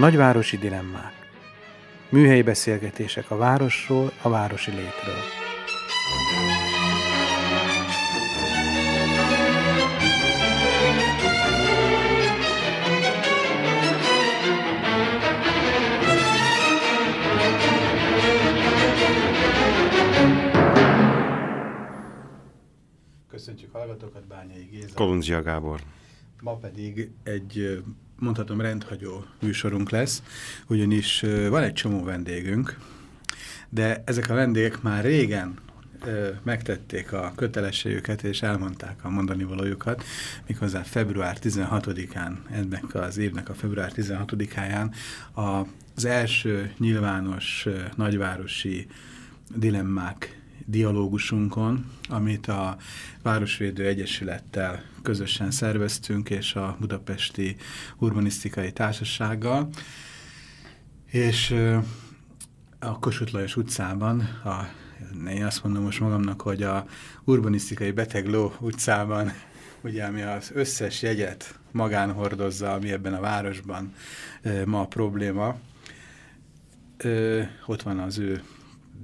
Nagyvárosi dilemmák. Műhelyi beszélgetések a városról, a városi létről. Köszöntjük hallgatókat, Bányai Géza. Kolundzsia Gábor. Ma pedig egy mondhatom rendhagyó műsorunk lesz, ugyanis van egy csomó vendégünk, de ezek a vendégek már régen megtették a kötelességüket, és elmondták a mondani valójukat, méghozzá február 16-án, ennek az évnek a február 16-áján az első nyilvános nagyvárosi dilemmák dialógusunkon, amit a Városvédő Egyesülettel közösen szerveztünk, és a Budapesti Urbanisztikai Társasággal. És a Kossuth Lajos utcában, a, én azt mondom most magamnak, hogy a Urbanisztikai Betegló utcában, ugye ami az összes jegyet magán hordozza, ami ebben a városban ma a probléma, ott van az ő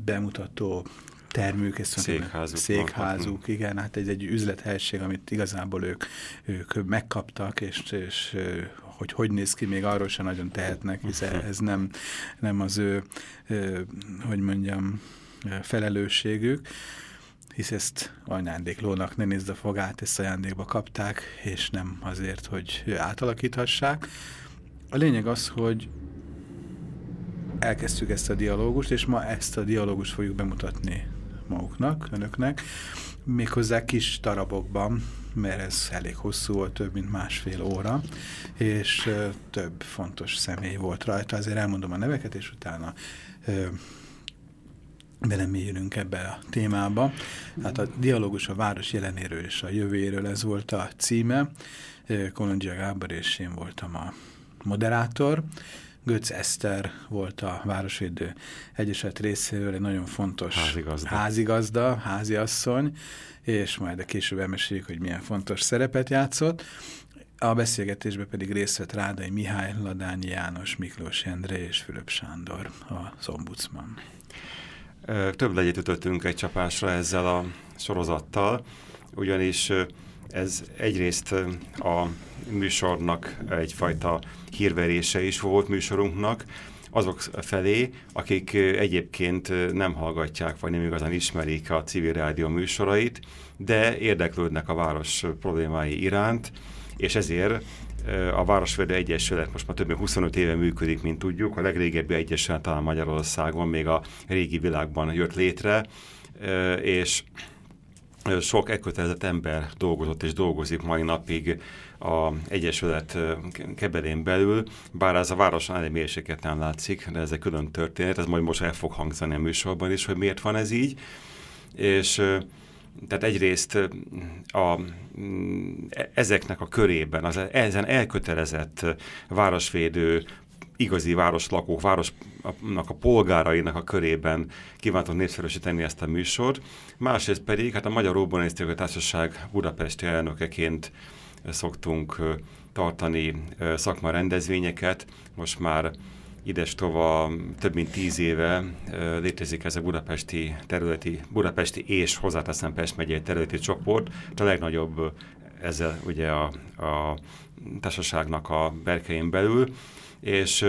bemutató termők, és székházuk, székházuk igen, hát ez egy üzlethelyiség, amit igazából ők, ők megkaptak, és, és hogy hogy néz ki, még arról sem nagyon tehetnek, hiszen mhm. ez nem, nem az ő, hogy mondjam, felelősségük, hisz ezt ajándéklónak ne nézd a fogát, ezt ajándékba kapták, és nem azért, hogy átalakíthassák. A lényeg az, hogy elkezdtük ezt a dialógust, és ma ezt a dialógust fogjuk bemutatni maguknak, önöknek, méghozzá kis darabokban, mert ez elég hosszú volt, több mint másfél óra, és több fontos személy volt rajta. Azért elmondom a neveket, és utána ö, belemélyülünk ebbe a témába. Hát a dialógus a város jelenéről és a jövőjéről ez volt a címe. Kolondzsia Gábor és én voltam a moderátor. Götz Eszter volt a Városvédő Egyesület részéről egy nagyon fontos házigazda, házigazda háziasszony, és majd a később elmeséljük, hogy milyen fontos szerepet játszott. A beszélgetésben pedig részt vett Rádai Mihály, Ladányi János, Miklós Endre és Fülöp Sándor, a ombudsman. Több legyet ütöttünk egy csapásra ezzel a sorozattal, ugyanis ez egyrészt a műsornak egyfajta hírverése is volt műsorunknak, azok felé, akik egyébként nem hallgatják, vagy nem igazán ismerik a civil rádió műsorait, de érdeklődnek a város problémái iránt, és ezért a Városvédő Egyesület most már több mint 25 éve működik, mint tudjuk. A legrégebbi egyesület talán Magyarországon, még a régi világban jött létre, és sok elkötelezett ember dolgozott és dolgozik mai napig a Egyesület kebelén belül, bár ez a városon elég mérséket nem látszik, de ez egy külön történet, ez majd most el fog hangzani a műsorban is, hogy miért van ez így. És tehát egyrészt a, e, ezeknek a körében, az ezen elkötelezett városvédő igazi városlakók, városnak a polgárainak a körében kívántunk népszerűsíteni ezt a műsort. Másrészt pedig, hát a Magyar Urbanisztikai Társaság budapesti elnökeként szoktunk tartani szakma rendezvényeket. Most már ides tova több mint tíz éve létezik ez a budapesti területi, budapesti és hozzáteszem Pest megyei területi csoport, a legnagyobb ezzel ugye a, a társaságnak a berkein belül, és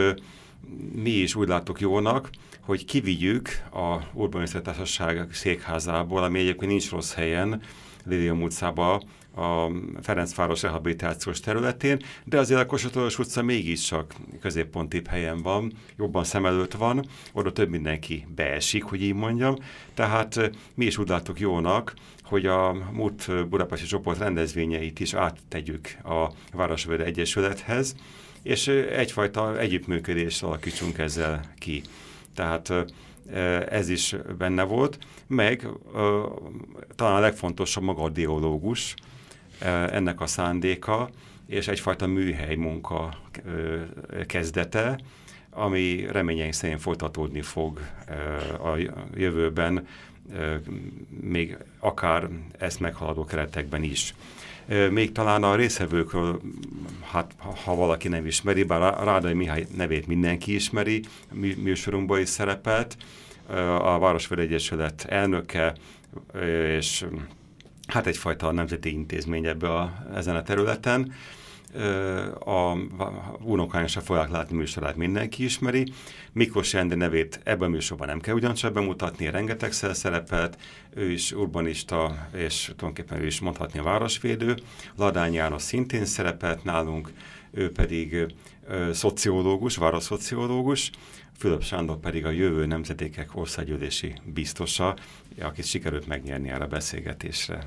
mi is úgy láttuk jónak, hogy kivigyük a Urbanisztikai Társaság székházából, ami egyébként nincs rossz helyen, Lilium utcába, a Ferencváros rehabilitációs területén, de azért a Kossuth utca mégiscsak középpontibb helyen van, jobban szem előtt van, oda több mindenki beesik, hogy így mondjam. Tehát mi is úgy láttuk jónak, hogy a múlt budapesti csoport rendezvényeit is áttegyük a Városvőre Egyesülethez, és egyfajta együttműködést alakítsunk ezzel ki. Tehát ez is benne volt, meg talán a legfontosabb maga a diológus, ennek a szándéka, és egyfajta műhely munka kezdete, ami reményeink szerint folytatódni fog a jövőben, még akár ezt meghaladó keretekben is. Még talán a részevőkről, hát ha valaki nem ismeri, bár Rádai Mihály nevét mindenki ismeri, műsorunkban is szerepelt, a Városfőr Egyesület elnöke, és hát egyfajta nemzeti intézmény ebbe a, ezen a területen a unokány fogják látni műsorát mindenki ismeri. Miklós Ende nevét ebben a műsorban nem kell ugyancsak bemutatni, rengetegszer szerepelt, ő is urbanista, és tulajdonképpen ő is mondhatni a városvédő. Ladány János szintén szerepelt nálunk, ő pedig ö, szociológus, városszociológus, Fülöp Sándor pedig a jövő nemzetékek országgyűlési biztosa, akit sikerült megnyerni erre a beszélgetésre.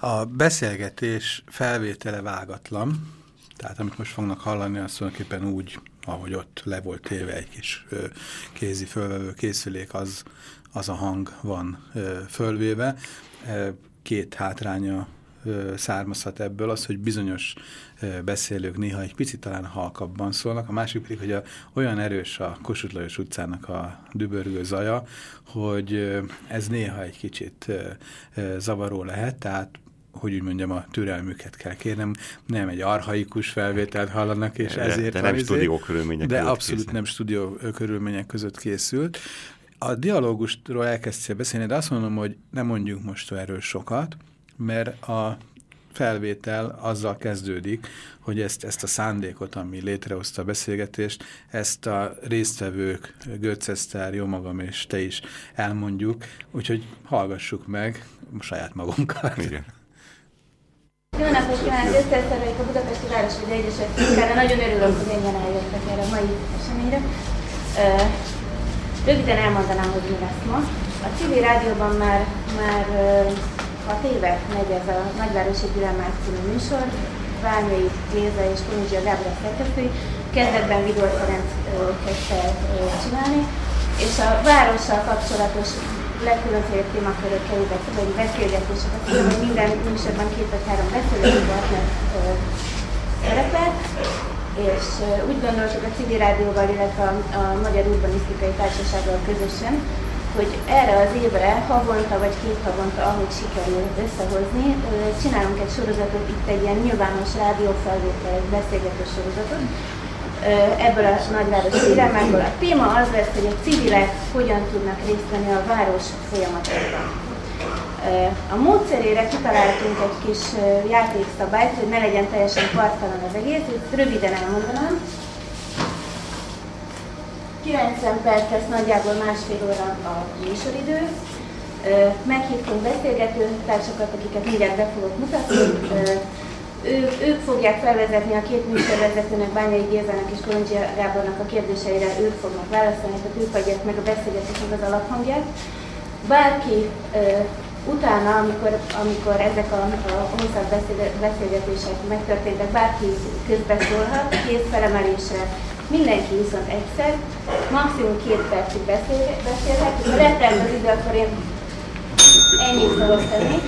A beszélgetés felvétele vágatlan, tehát amit most fognak hallani, az tulajdonképpen úgy, ahogy ott le volt téve egy kis ö, kézi fölvevő készülék, az, az a hang van ö, fölvéve. Két hátránya származhat ebből. Az, hogy bizonyos beszélők néha egy picit talán halkabban szólnak, a másik pedig, hogy a, olyan erős a Kossuth Lajos utcának a dübörgő zaja, hogy ez néha egy kicsit zavaró lehet, tehát hogy úgy mondjam, a türelmüket kell kérnem, nem egy arhaikus felvételt hallanak, és de, ezért... De nem izé, stúdió körülmények De abszolút készül. nem stúdió körülmények között készült. A dialógusról elkezdtél beszélni, de azt mondom, hogy nem mondjuk most erről sokat, mert a felvétel azzal kezdődik, hogy ezt, ezt a szándékot, ami létrehozta a beszélgetést, ezt a résztvevők, Götz jó magam és te is elmondjuk, úgyhogy hallgassuk meg saját magunkat. Igen. Jó napot kívánok! Összeszerveljük a Budapesti Városügyi Egyesület munkára. Nagyon örülök, hogy ennyien eljöttek erre a mai eseményre. Röviden elmondanám, hogy mi lesz ma. A civil rádióban már, már hat éve megy ez a Nagyvárosi Dilemmák című műsor. Vármai Géza és Konizsia Gábor szerkesztői. Kezdetben Vidor Ferenc kezdte csinálni, és a várossal kapcsolatos legkülönfélebb témakörök kerültek fel, hogy beszélgetéseket, hogy minden műsorban két vagy három beszélgető partner szerepel, és úgy gondoltuk a civil rádióval, illetve a, a Magyar Urbanisztikai Társasággal közösen, hogy erre az évre havonta vagy két havonta, ahogy sikerül összehozni, csinálunk egy sorozatot, itt egy ilyen nyilvános rádiófelvétel, egy beszélgető sorozatot, ebből a nagyvárosi dilemmákból. A téma az lesz, hogy a civilek hogyan tudnak részt venni a város folyamatokban. A módszerére kitaláltunk egy kis játékszabályt, hogy ne legyen teljesen partalan az egész, ezt röviden elmondanám. 90 perc lesz nagyjából másfél óra a műsoridő. Meghívtunk beszélgető társakat, akiket mindjárt be fogok mutatni ők, ők fogják felvezetni a két műsorvezetőnek, Bányai Gézának és Kolondzsia Gábornak a kérdéseire, ők fognak válaszolni, tehát ők adják meg a beszélgetésnek az alaphangját. Bárki ö, utána, amikor, amikor ezek a, a hosszabb beszélgetések megtörténtek, bárki közbeszólhat, két felemelésre mindenki viszont egyszer, maximum két percig beszél, beszélhet, ha az idő, akkor én ennyit fogok tenni.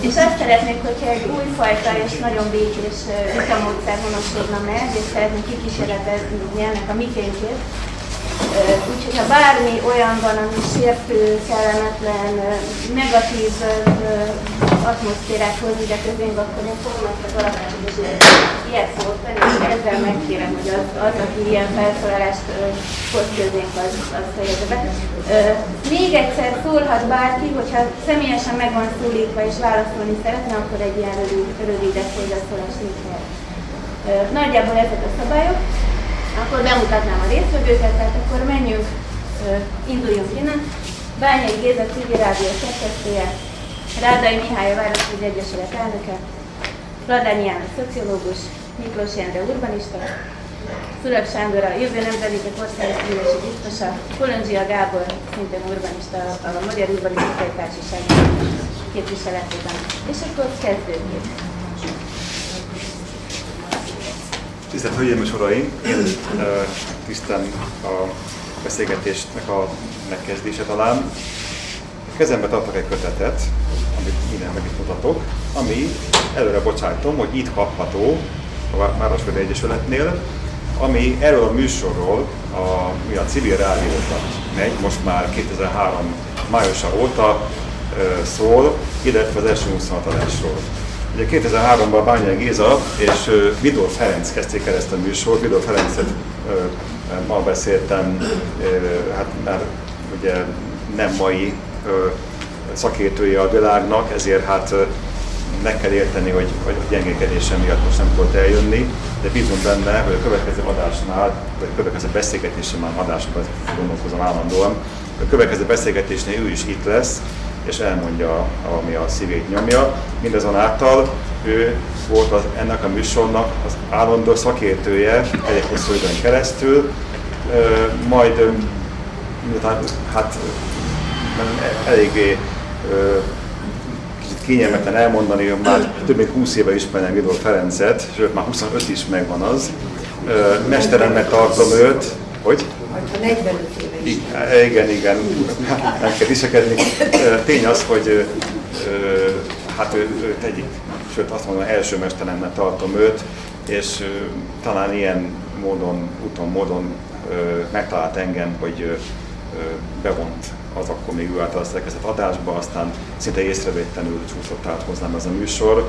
És azt szeretnék, hogyha egy újfajta és nagyon békés vitamódszer honosodna meg, és szeretnénk kikísérletezni ennek a mikénkét. Úgyhogy ha bármi olyan van, ami sértő, kellemetlen, negatív atmoszférát hoz ide közénk, akkor én fogom ezt a alapvetőt is ilyet szót tenni, és ezzel megkérem, hogy az, az aki ilyen felszólalást hoz közénk, az, az fejezze be. Még egyszer szólhat bárki, hogyha személyesen meg van szólítva és válaszolni szeretne, akkor egy ilyen rövid, rövid hozzászólást kell. Nagyjából ezek a szabályok. Akkor bemutatnám a résztvevőket, tehát akkor menjünk, induljunk innen. Bányai Géza Civil Rádió szerkesztője, Rádai Mihály a Városügyi Egyesület elnöke, Ladányi János szociológus, Miklós Jendre urbanista, Fülöp Sándor a Jövő Nemzedékek Országos Gyűlési Biztosa, Kolondzsia Gábor, szintén urbanista, a Magyar Urbanisztikai Társaság képviseletében. És akkor kezdődjük. Tisztelt Hölgyeim és Uraim! Én tisztem a beszélgetésnek a megkezdése talán. Kezembe tartok egy kötetet, amit innen meg itt mutatok, ami előre bocsájtom, hogy itt kapható a Városföldi Egyesületnél, ami erről a műsorról, a, mi a civil rádióknak megy, most már 2003 májusa óta ö, szól, illetve az első 26 adásról. Ugye 2003-ban Bányai Géza és Vidor Ferenc kezdték el ezt a műsort. Vidor Ferencet ma beszéltem, hát már ugye nem mai szakértője a világnak, ezért hát meg kell érteni, hogy, hogy a gyengékedése miatt most nem tudott eljönni, de bízom benne, hogy a következő adásnál, vagy a következő beszélgetésén már adásban gondolkozom állandóan, a következő beszélgetésnél ő is itt lesz, és elmondja, ami a szívét nyomja. Mindazonáltal ő volt az, ennek a műsornak az állandó szakértője egy hosszú időn keresztül, majd miután hát eléggé kicsit kényelmetlen elmondani, hogy már több mint 20 éve ismerem Vidor Ferencet, sőt már 25 is megvan az. Mesteremnek tartom őt, hogy? Ha 45 éve is. Igen, igen, nem kell viselkedni. Tény az, hogy hát ő, őt egyik, sőt azt mondom, első mesteremnek tartom őt, és talán ilyen módon, úton, módon megtalált engem, hogy bevont az akkor még ő által szerkezett adásba, aztán szinte észrevétlenül csúszott át hozzám ez a műsor,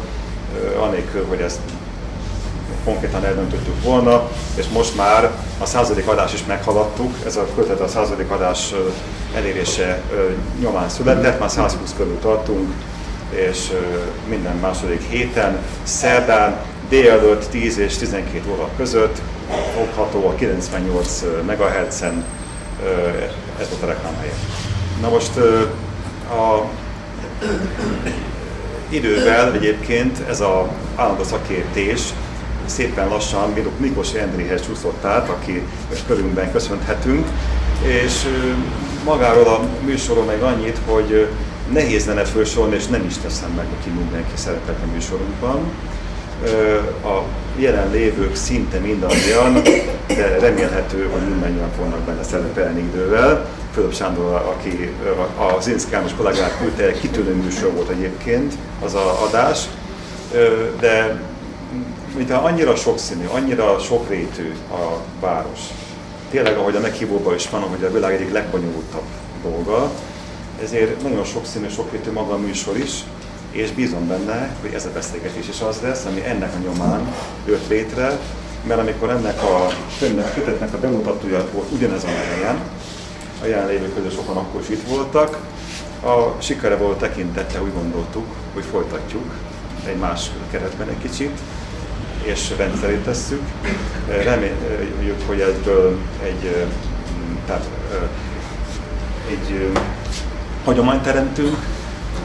anélkül, hogy ezt konkrétan eldöntöttük volna, és most már a századik adás is meghaladtuk, ez a kötet a századik adás elérése nyomán született, már 120 körül tartunk, és minden második héten, szerdán, délelőtt 10 és 12 óra között fogható a 98 MHz-en, ez volt a reklámhelye. Na most a idővel egyébként ez a állandó szakértés szépen lassan Mikos Endrihez csúszott át, aki körünkben köszönhetünk, és magáról a műsorról meg annyit, hogy nehéz lenne felsorolni, és nem is teszem meg, hogy ki mindenki szerepelt a műsorunkban. A jelenlévők szinte mindannyian, de remélhető, hogy mindannyian fognak benne szerepelni idővel. Fölöp Sándor, aki az Zinszk János kollégát küldte, egy kitűnő műsor volt egyébként az a adás, de mint annyira sokszínű, annyira sokrétű a város. Tényleg, ahogy a meghívóban is van, hogy a világ egyik legbonyolultabb dolga, ezért nagyon sokszínű, sokrétű maga a műsor is, és bízom benne, hogy ez a beszélgetés is az lesz, ami ennek a nyomán jött létre, mert amikor ennek a kötetnek a bemutatója volt ugyanezen a helyen, a jelenlévők közül sokan akkor is itt voltak, a sikere volt tekintette, úgy gondoltuk, hogy folytatjuk egy más keretben egy kicsit, és rendszerét tesszük. Reméljük, hogy ebből egy, tehát, egy hagyományt teremtünk,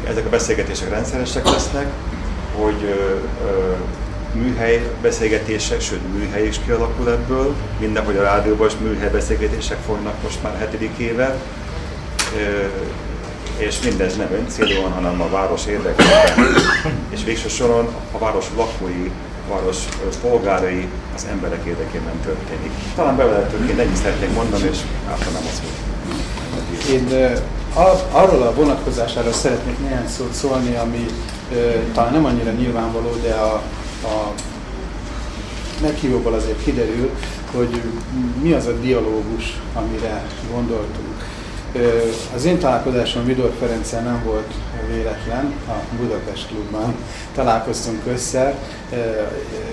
ezek a beszélgetések rendszeresek lesznek, hogy műhely beszélgetések, sőt műhely is kialakul ebből, mindenhogy a rádióban is műhely beszélgetések folynak most már hetedik éve, és mindez nem öncélúan, hanem a város érdekében, és végső soron a város lakói város polgárai az emberek érdekében történik. Talán bevezetőként ennyit szeretnék mondani, és átadnám a szót. Én arról a vonatkozásáról szeretnék néhány szót szólni, ami talán nem annyira nyilvánvaló, de a, a meghívóból azért kiderül, hogy mi az a dialógus, amire gondoltunk. Az én találkozásom Vidor Ferenccel nem volt véletlen, a Budapest Klubban találkoztunk össze,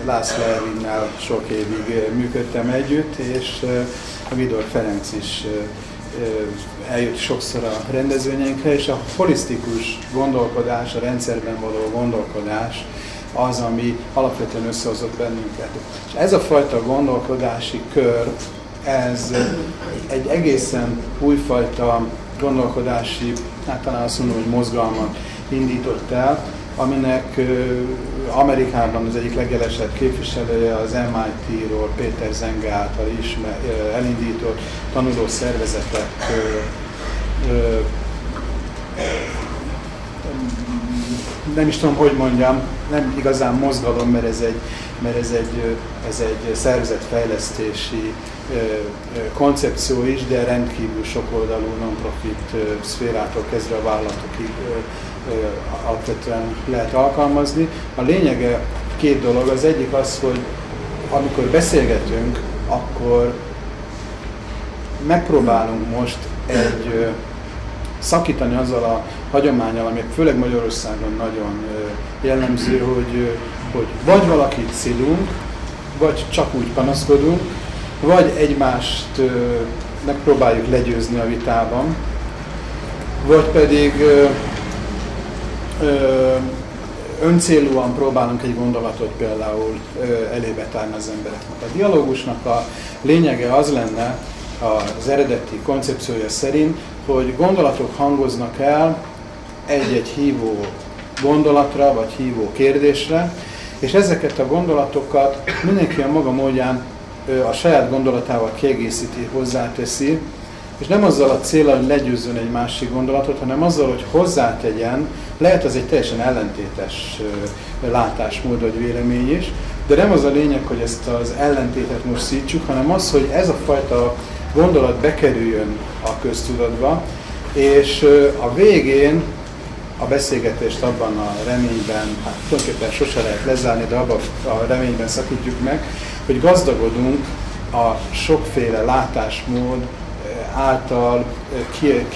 László Ervinnel sok évig működtem együtt, és a Vidor Ferenc is eljött sokszor a rendezvényeinkre, és a holisztikus gondolkodás, a rendszerben való gondolkodás az, ami alapvetően összehozott bennünket. És ez a fajta gondolkodási kör, ez egy egészen újfajta gondolkodási, hát talán azt mondom, hogy mozgalmat indított el, aminek Amerikában az egyik legjelesebb képviselője az MIT-ról Péter Zenge által is elindított tanuló szervezetek nem is tudom, hogy mondjam, nem igazán mozgalom, mert ez egy, mert ez egy, ez egy szervezetfejlesztési koncepció is, de rendkívül sokoldalú non-profit szférától kezdve a vállalatokig alapvetően lehet alkalmazni. A lényege két dolog. Az egyik az, hogy amikor beszélgetünk, akkor megpróbálunk most egy szakítani azzal a hagyományal, ami főleg Magyarországon nagyon jellemző, hogy, hogy vagy valakit szidunk, vagy csak úgy panaszkodunk, vagy egymást megpróbáljuk legyőzni a vitában, vagy pedig öncélúan próbálunk egy gondolatot például elébe tárni az embereknek. A dialógusnak a lényege az lenne, az eredeti koncepciója szerint, hogy gondolatok hangoznak el egy-egy hívó gondolatra, vagy hívó kérdésre, és ezeket a gondolatokat mindenki a maga módján a saját gondolatával kiegészíti, hozzáteszi, és nem azzal a célral, hogy legyőzzön egy másik gondolatot, hanem azzal, hogy hozzátegyen, lehet az egy teljesen ellentétes látásmód vagy vélemény is, de nem az a lényeg, hogy ezt az ellentétet most szítsuk, hanem az, hogy ez a fajta gondolat bekerüljön a köztudatba, és a végén a beszélgetést abban a reményben, hát tulajdonképpen sose lehet lezárni, de abban a reményben szakítjuk meg, hogy gazdagodunk a sokféle látásmód által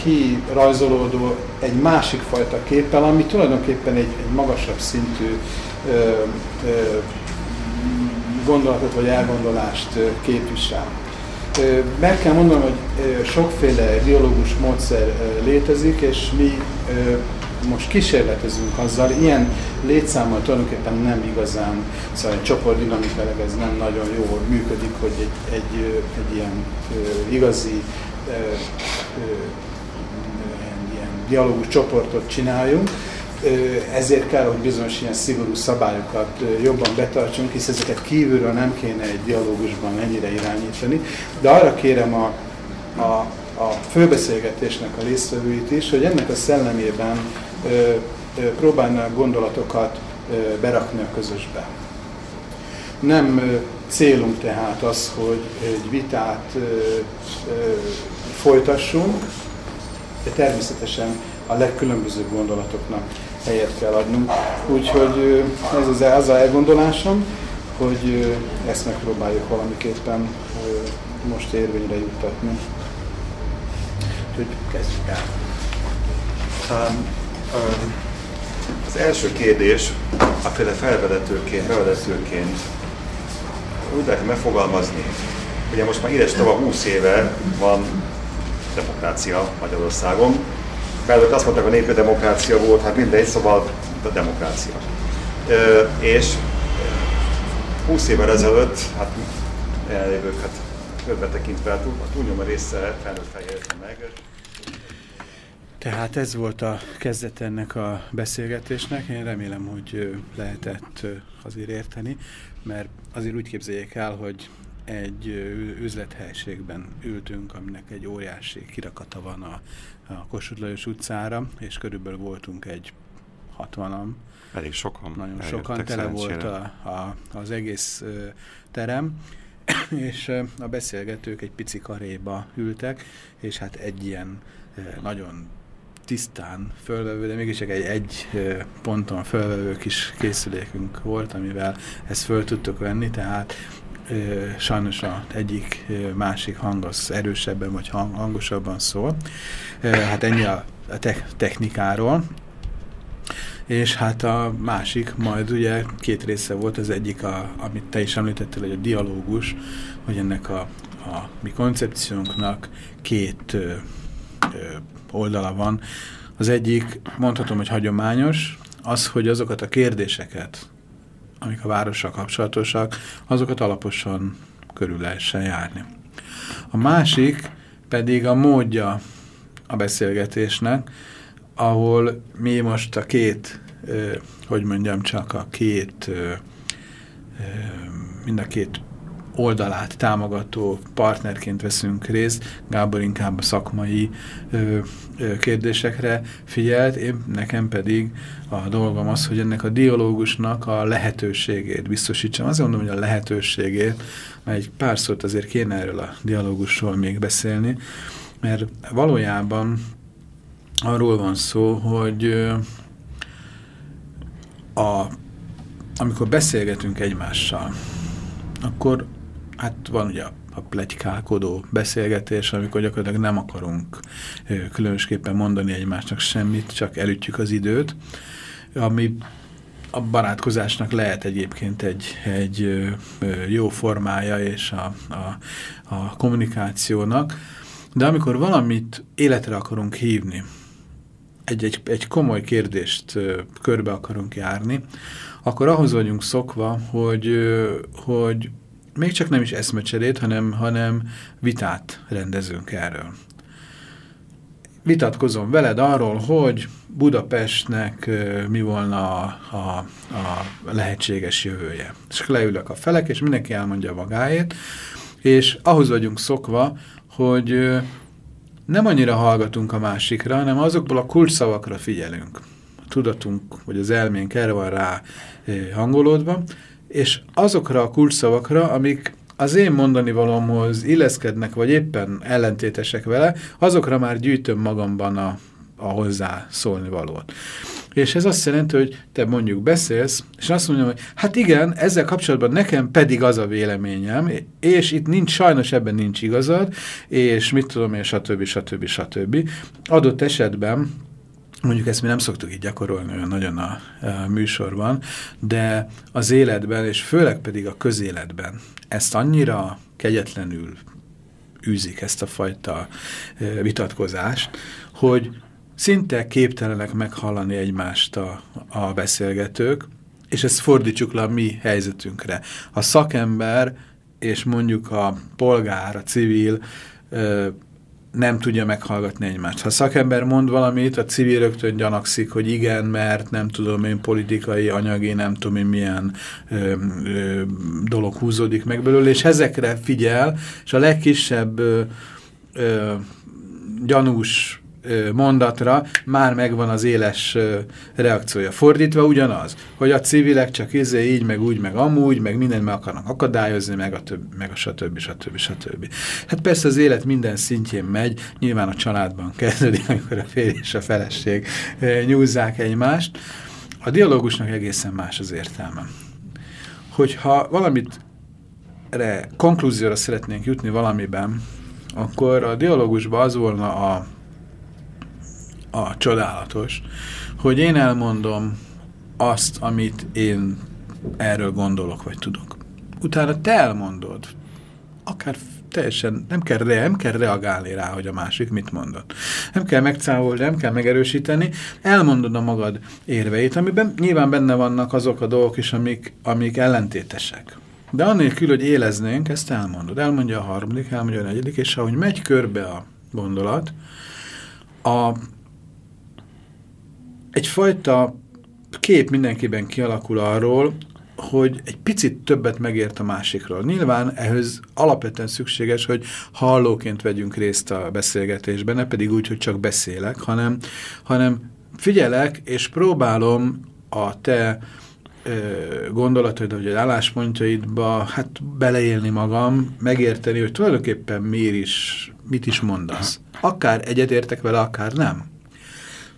kirajzolódó ki egy másik fajta képpel, ami tulajdonképpen egy, egy magasabb szintű ö, ö, gondolatot vagy elgondolást képvisel. Meg kell mondanom, hogy sokféle dialógus módszer létezik, és mi most kísérletezünk azzal, ilyen létszámmal tulajdonképpen nem igazán, szóval egy csoportdinamikailag ez nem nagyon jól működik, hogy egy, egy, egy ilyen igazi ilyen dialógus csoportot csináljunk, ezért kell, hogy bizonyos ilyen szigorú szabályokat jobban betartsunk, hisz ezeket kívülről nem kéne egy dialógusban ennyire irányítani. De arra kérem a, a, a főbeszélgetésnek a résztvevőit is, hogy ennek a szellemében ö, próbálnak gondolatokat berakni a közösbe. Nem ö, célunk tehát az, hogy egy vitát folytassunk, de természetesen a legkülönbözőbb gondolatoknak helyet kell adnunk. Úgyhogy ez az, az a elgondolásom, hogy ezt megpróbáljuk valamiképpen most érvényre juttatni. Úgyhogy kezdjük el. Um, um, az első kérdés, aféle felvezetőként, bevezetőként úgy lehet megfogalmazni, ugye most már édes tava 20 éve van demokrácia Magyarországon, mert azt mondták, a népi demokrácia volt, hát mindegy, szóval a demokrácia. Ö, és 20 évvel ezelőtt, hát ellévők, hát körbe tekintve, a túlnyomó része felnőtt fejezte meg. Tehát ez volt a kezdet ennek a beszélgetésnek. Én remélem, hogy lehetett azért érteni, mert azért úgy képzeljék el, hogy egy üzlethelységben ültünk, aminek egy óriási kirakata van a, a Kossuth Lajos utcára, és körülbelül voltunk egy hatvanan. Elég sokan. Nagyon sokan, tele volt a, a, az egész terem, és a beszélgetők egy pici karéba ültek, és hát egy ilyen nagyon tisztán fölvevő, de mégis egy egy ponton fölvevő kis készülékünk volt, amivel ezt föl tudtuk venni, tehát sajnos a egyik másik hang az erősebben vagy hangosabban szól. Hát ennyi a te technikáról. És hát a másik, majd ugye két része volt, az egyik, a, amit te is említettél, hogy a dialógus, hogy ennek a, a mi koncepciónknak két ö, ö, oldala van. Az egyik, mondhatom, hogy hagyományos, az, hogy azokat a kérdéseket, amik a várossal kapcsolatosak, azokat alaposan körül lehessen járni. A másik pedig a módja a beszélgetésnek, ahol mi most a két, hogy mondjam, csak a két, mind a két oldalát támogató partnerként veszünk részt, Gábor inkább a szakmai ö, ö, kérdésekre figyelt, én nekem pedig a dolgom az, hogy ennek a dialógusnak a lehetőségét biztosítsam. Azt mondom, hogy a lehetőségét, mert egy pár szót azért kéne erről a dialógusról még beszélni, mert valójában arról van szó, hogy a, amikor beszélgetünk egymással, akkor hát van ugye a plegykálkodó beszélgetés, amikor gyakorlatilag nem akarunk különösképpen mondani egymásnak semmit, csak elütjük az időt, ami a barátkozásnak lehet egyébként egy, egy jó formája és a, a, a kommunikációnak, de amikor valamit életre akarunk hívni, egy, egy, egy komoly kérdést körbe akarunk járni, akkor ahhoz vagyunk szokva, hogy, hogy még csak nem is eszmecserét, hanem, hanem vitát rendezünk erről. Vitatkozom veled arról, hogy Budapestnek mi volna a, a, a lehetséges jövője. És leülök a felek, és mindenki elmondja magáét, és ahhoz vagyunk szokva, hogy nem annyira hallgatunk a másikra, hanem azokból a kulcsszavakra figyelünk. A tudatunk, vagy az elménk erre van rá hangolódva, és azokra a kulcsszavakra, amik az én mondani valomhoz illeszkednek, vagy éppen ellentétesek vele, azokra már gyűjtöm magamban a, a hozzá szólni valót. És ez azt jelenti, hogy te mondjuk beszélsz, és azt mondjam, hogy hát igen, ezzel kapcsolatban nekem pedig az a véleményem, és itt nincs, sajnos ebben nincs igazad, és mit tudom én, stb. stb. stb. Adott esetben Mondjuk ezt mi nem szoktuk így gyakorolni olyan nagyon a, a műsorban, de az életben, és főleg pedig a közéletben ezt annyira kegyetlenül űzik ezt a fajta vitatkozást, hogy szinte képtelenek meghallani egymást a, a beszélgetők, és ezt fordítsuk le a mi helyzetünkre. A szakember és mondjuk a polgár, a civil nem tudja meghallgatni egymást. Ha szakember mond valamit, a civil rögtön gyanakszik, hogy igen, mert nem tudom én politikai, anyagi, nem tudom én milyen ö, ö, dolog húzódik meg belőle, és ezekre figyel, és a legkisebb ö, ö, gyanús mondatra már megvan az éles reakciója. Fordítva ugyanaz, hogy a civilek csak izé így, meg úgy, meg amúgy, meg mindent meg akarnak akadályozni, meg a, több, meg a stb. stb. stb. Hát persze az élet minden szintjén megy, nyilván a családban kezdődik, amikor a férj és a feleség nyúzzák egymást. A dialógusnak egészen más az értelme. Hogyha valamit konklúzióra szeretnénk jutni valamiben, akkor a dialógusban az volna a a csodálatos, hogy én elmondom azt, amit én erről gondolok, vagy tudok. Utána te elmondod, akár teljesen nem kell, re, nem kell reagálni rá, hogy a másik mit mondott. Nem kell megcávolni, nem kell megerősíteni, elmondod a magad érveit, amiben nyilván benne vannak azok a dolgok is, amik, amik ellentétesek. De annélkül, hogy éleznénk, ezt elmondod. Elmondja a harmadik, elmondja a negyedik, és ahogy megy körbe a gondolat, a egyfajta kép mindenkiben kialakul arról, hogy egy picit többet megért a másikról. Nyilván ehhez alapvetően szükséges, hogy hallóként vegyünk részt a beszélgetésben, ne pedig úgy, hogy csak beszélek, hanem, hanem figyelek és próbálom a te gondolataid, vagy álláspontjaidba hát beleélni magam, megérteni, hogy tulajdonképpen miért is, mit is mondasz. Akár egyetértek vele, akár nem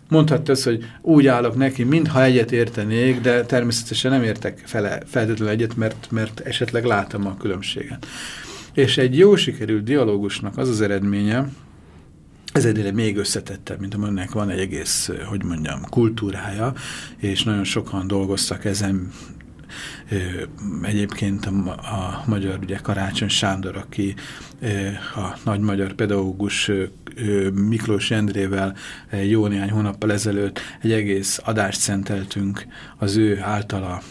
mondhatta azt, hogy úgy állok neki, mintha egyet értenék, de természetesen nem értek fele, feltétlenül egyet, mert, mert esetleg látom a különbséget. És egy jó sikerült dialógusnak az az eredménye, ez egyre még összetettebb, mint amelynek van egy egész, hogy mondjam, kultúrája, és nagyon sokan dolgoztak ezen, Egyébként a, a magyar ugye Karácsony Sándor, aki a nagy magyar pedagógus Miklós Endrével jó néhány hónappal ezelőtt egy egész adást szenteltünk az ő általa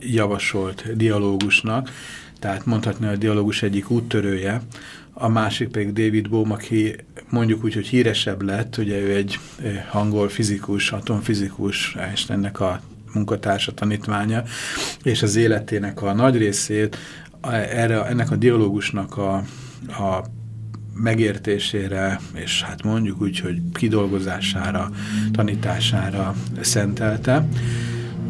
javasolt dialógusnak, tehát mondhatni a dialógus egyik úttörője, a másik pedig David Bohm, aki mondjuk úgy, hogy híresebb lett, ugye ő egy angol fizikus, atomfizikus, és ennek a munkatársa, tanítványa, és az életének a nagy részét erre, ennek a dialógusnak a, a megértésére, és hát mondjuk úgy, hogy kidolgozására, tanítására szentelte.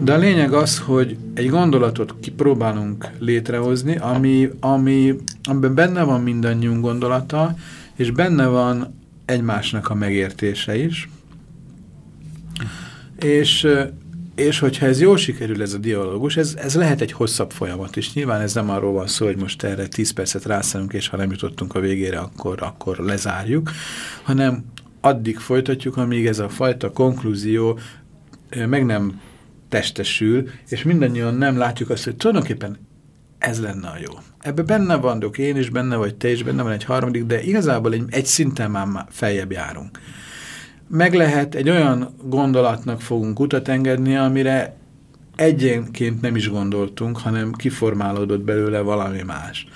De a lényeg az, hogy egy gondolatot kipróbálunk létrehozni, ami, ami, amiben benne van mindannyiunk gondolata, és benne van egymásnak a megértése is. És, és hogyha ez jól sikerül ez a dialógus, ez, ez lehet egy hosszabb folyamat is. Nyilván ez nem arról van szó, hogy most erre 10 percet rászállunk, és ha nem jutottunk a végére, akkor, akkor lezárjuk, hanem addig folytatjuk, amíg ez a fajta konklúzió meg nem testesül, és mindannyian nem látjuk azt, hogy tulajdonképpen ez lenne a jó. Ebben benne vagyok én is, benne vagy te is, benne van egy harmadik, de igazából egy, egy szinten már feljebb járunk. Meg lehet, egy olyan gondolatnak fogunk utat engedni, amire egyenként nem is gondoltunk, hanem kiformálódott belőle valami más.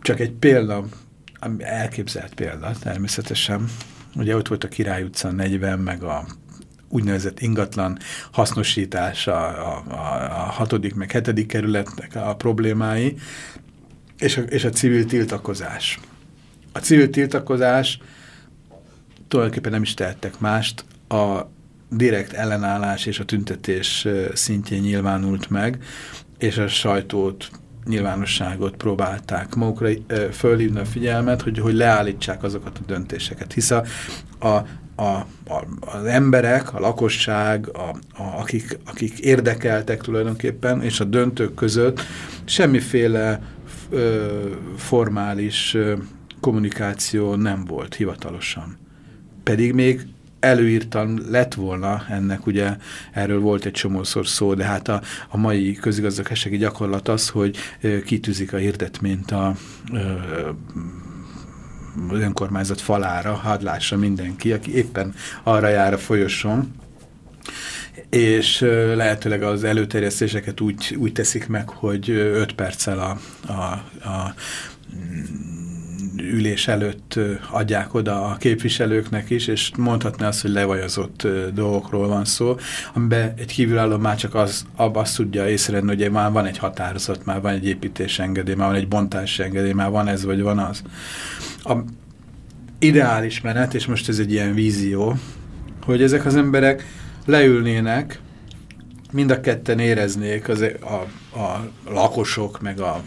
Csak egy példa, elképzelt példa természetesen. Ugye ott volt a Király utca 40, meg a úgynevezett ingatlan hasznosítása a, a, a hatodik meg hetedik kerületnek a problémái, és a, és a civil tiltakozás. A civil tiltakozás tulajdonképpen nem is tehettek mást, a direkt ellenállás és a tüntetés szintjén nyilvánult meg, és a sajtót, nyilvánosságot próbálták magukra fölhívni a figyelmet, hogy, hogy leállítsák azokat a döntéseket. Hisz a, a, a, a, az emberek, a lakosság, a, a, akik, akik érdekeltek tulajdonképpen, és a döntők között semmiféle ö, formális ö, kommunikáció nem volt hivatalosan. Pedig még előírtan lett volna ennek, ugye erről volt egy csomószor szó, de hát a, a mai közigazgatási gyakorlat az, hogy ö, kitűzik a hirdetményt a ö, önkormányzat falára, hadd lássa mindenki, aki éppen arra jár a folyoson, és lehetőleg az előterjesztéseket úgy, úgy teszik meg, hogy 5 perccel a, a, a ülés előtt adják oda a képviselőknek is, és mondhatná azt, hogy levajazott dolgokról van szó, amiben egy kívülálló már csak az, azt tudja észrevenni, hogy már van egy határozat, már van egy építésengedély, már van egy bontásengedély, már van ez vagy van az. A ideális menet, és most ez egy ilyen vízió, hogy ezek az emberek leülnének, mind a ketten éreznék az, a, a lakosok, meg a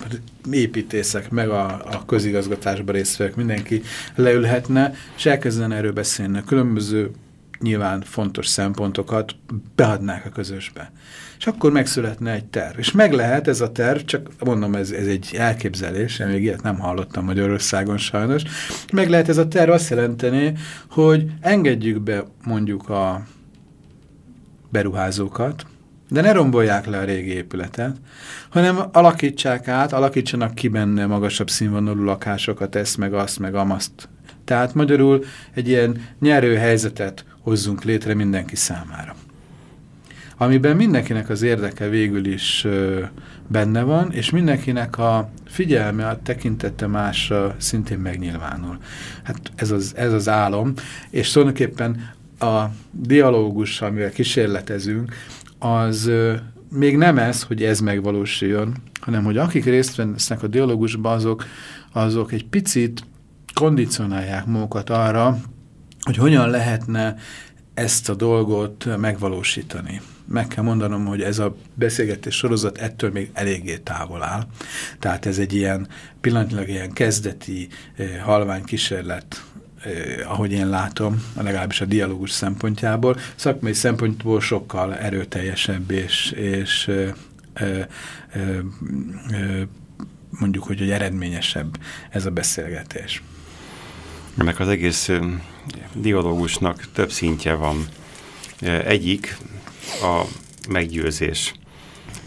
építészek, meg a, a közigazgatásban résztvevők, mindenki leülhetne, és elkezdene erről beszélni. Különböző nyilván fontos szempontokat beadnák a közösbe. És akkor megszületne egy terv. És meg lehet ez a terv, csak mondom, ez, ez egy elképzelés, én még ilyet nem hallottam Magyarországon sajnos, meg lehet ez a terv azt jelenteni, hogy engedjük be mondjuk a beruházókat, de ne rombolják le a régi épületet, hanem alakítsák át, alakítsanak ki benne magasabb színvonalú lakásokat, ezt, meg azt, meg amaszt. Tehát magyarul egy ilyen nyerő helyzetet hozzunk létre mindenki számára. Amiben mindenkinek az érdeke végül is ö, benne van, és mindenkinek a figyelme, a tekintete másra szintén megnyilvánul. Hát ez az, ez az álom, és tulajdonképpen a dialógus, amivel kísérletezünk, az még nem ez, hogy ez megvalósuljon, hanem hogy akik részt vesznek a dialógusban, azok, azok egy picit kondicionálják magukat arra, hogy hogyan lehetne ezt a dolgot megvalósítani. Meg kell mondanom, hogy ez a beszélgetés sorozat ettől még eléggé távol áll. Tehát ez egy ilyen pillanatilag ilyen kezdeti, halvány kísérlet, ahogy én látom, legalábbis a dialógus szempontjából. Szakmai szempontból sokkal erőteljesebb és, és eh, eh, eh, mondjuk, hogy, hogy eredményesebb ez a beszélgetés. Ennek az egész dialógusnak több szintje van. Egyik a meggyőzés.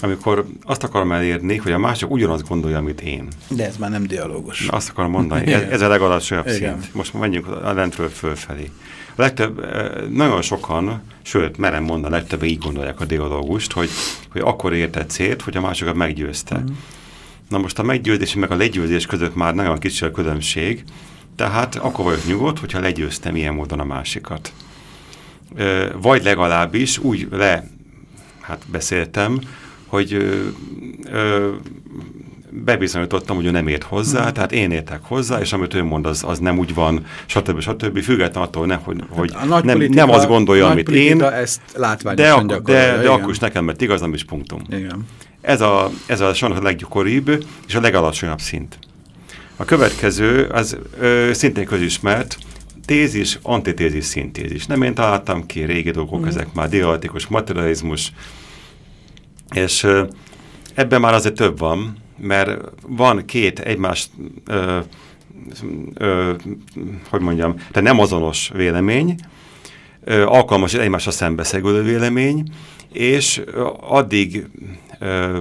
Amikor azt akarom elérni, hogy a mások ugyanazt gondolja, amit én. De ez már nem dialógus. Azt akarom mondani, ez, ez a legalacsonyabb szint. Most menjünk a lentről fölfelé. A legtöbb, nagyon sokan, sőt, merem mondani, a legtöbb így gondolják a dialógust, hogy, hogy akkor érte célt, hogy a másokat meggyőzte. Mm. Na most a meggyőzés meg a legyőzés között már nagyon kicsi a különbség, tehát akkor vagyok nyugodt, hogyha legyőztem ilyen módon a másikat. Vagy legalábbis úgy le, hát beszéltem, hogy ö, ö, bebizonyítottam, hogy ő nem ért hozzá, mm. tehát én értek hozzá, és amit ő mond, az, az nem úgy van, stb. stb. Függetlenül attól, nem, hogy, hogy hát nem, nem azt gondolja, amit én, ezt látványosan de, de, de akkor is nekem, mert igaz, nem is punktum. Igen. Ez a, ez a sajnos a leggyakoribb és a legalacsonyabb szint. A következő, az ö, szintén közismert, tézis, antitézis, szintézis. Nem én találtam ki, régi dolgok, mm. ezek már dialektikus materializmus, és ebben már azért több van, mert van két egymást, ö, ö, hogy mondjam, de nem azonos vélemény, ö, alkalmas egymásra szembeszegülő vélemény, és addig ö,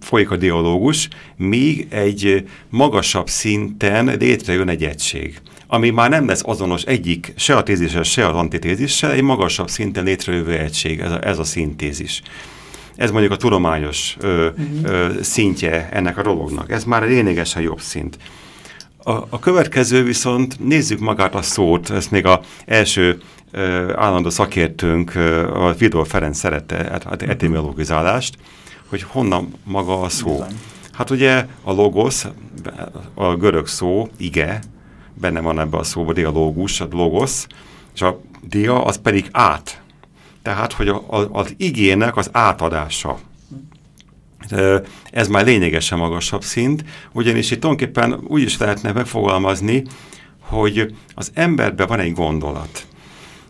folyik a dialógus, míg egy magasabb szinten létrejön egy egység ami már nem lesz azonos egyik, se a tézissel, se az antitézissel, egy magasabb szinten létrejövő egység, ez a, ez a szintézis. Ez mondjuk a tudományos ö, uh-huh. ö, szintje ennek a dolognak. Ez már lényegesen jobb szint. A, a következő viszont nézzük magát a szót, ezt még az első ö, állandó szakértőnk, ö, a Vidor Ferenc szerette az etimologizálást, hogy honnan maga a szó. Bizony. Hát ugye a logos, a görög szó, ige, benne van ebbe a szóba dialógus, a logos, és a dia az pedig át. Tehát, hogy a, a, az igének az átadása. Ez már lényegesen magasabb szint, ugyanis itt tulajdonképpen úgy is lehetne megfogalmazni, hogy az emberben van egy gondolat,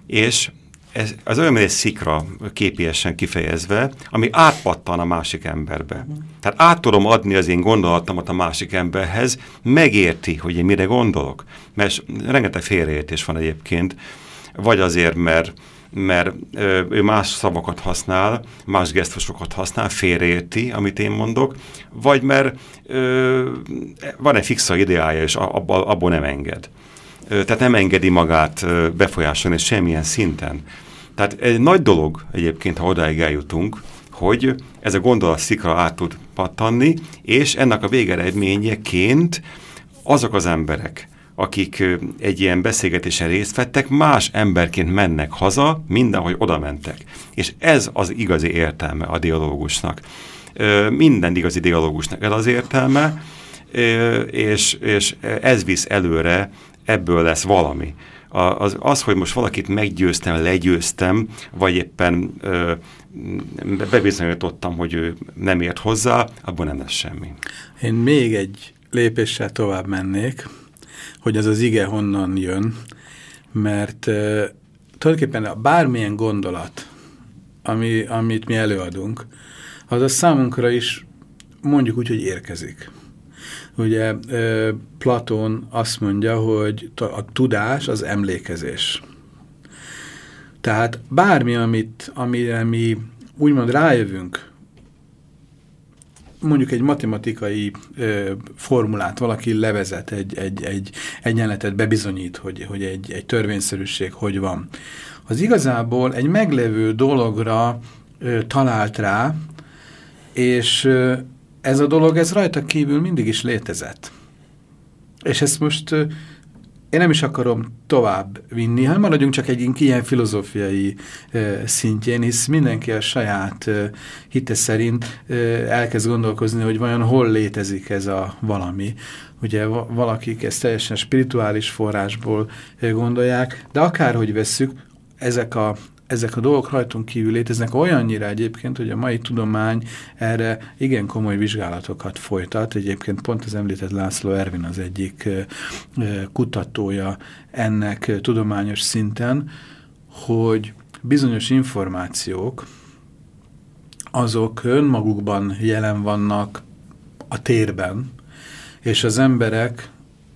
és ez, az olyan, mint egy szikra képiesen kifejezve, ami átpattan a másik emberbe. Tehát át tudom adni az én gondolatomat a másik emberhez, megérti, hogy én mire gondolok. Mert rengeteg félreértés van egyébként, vagy azért, mert mert ő más szavakat használ, más gesztusokat használ, félreérti, amit én mondok, vagy mert van egy fixa ideája, és abba, abból nem enged. Tehát nem engedi magát befolyásolni semmilyen szinten. Tehát egy nagy dolog egyébként, ha odáig eljutunk, hogy ez a gondolat szikra át tud pattanni, és ennek a végeredményeként azok az emberek, akik egy ilyen beszélgetésen részt vettek, más emberként mennek haza, mindenhogy oda mentek. És ez az igazi értelme a dialógusnak. Minden igazi dialógusnak ez az értelme, és, és ez visz előre, ebből lesz valami. Az, az, hogy most valakit meggyőztem, legyőztem, vagy éppen ö, bebizonyítottam, hogy ő nem ért hozzá, abban nem lesz semmi. Én még egy lépéssel tovább mennék, hogy az az ige honnan jön, mert tulajdonképpen a bármilyen gondolat, ami, amit mi előadunk, az a számunkra is mondjuk úgy, hogy érkezik. Ugye uh, Platón azt mondja, hogy a tudás az emlékezés. Tehát bármi, amit, amire mi úgymond rájövünk, mondjuk egy matematikai ö, formulát valaki levezet, egy, egy, egy egyenletet bebizonyít, hogy, hogy egy, egy törvényszerűség hogy van. Az igazából egy meglevő dologra ö, talált rá, és ö, ez a dolog, ez rajta kívül mindig is létezett. És ezt most én nem is akarom tovább vinni, hanem maradjunk csak egy ilyen filozófiai e, szintjén, hisz mindenki a saját e, hite szerint elkezd gondolkozni, hogy vajon hol létezik ez a valami. Ugye valakik ezt teljesen spirituális forrásból gondolják, de akárhogy vesszük, ezek a ezek a dolgok rajtunk kívül léteznek olyannyira egyébként, hogy a mai tudomány erre igen komoly vizsgálatokat folytat. Egyébként pont az említett László Ervin az egyik kutatója ennek tudományos szinten, hogy bizonyos információk azok önmagukban jelen vannak a térben, és az emberek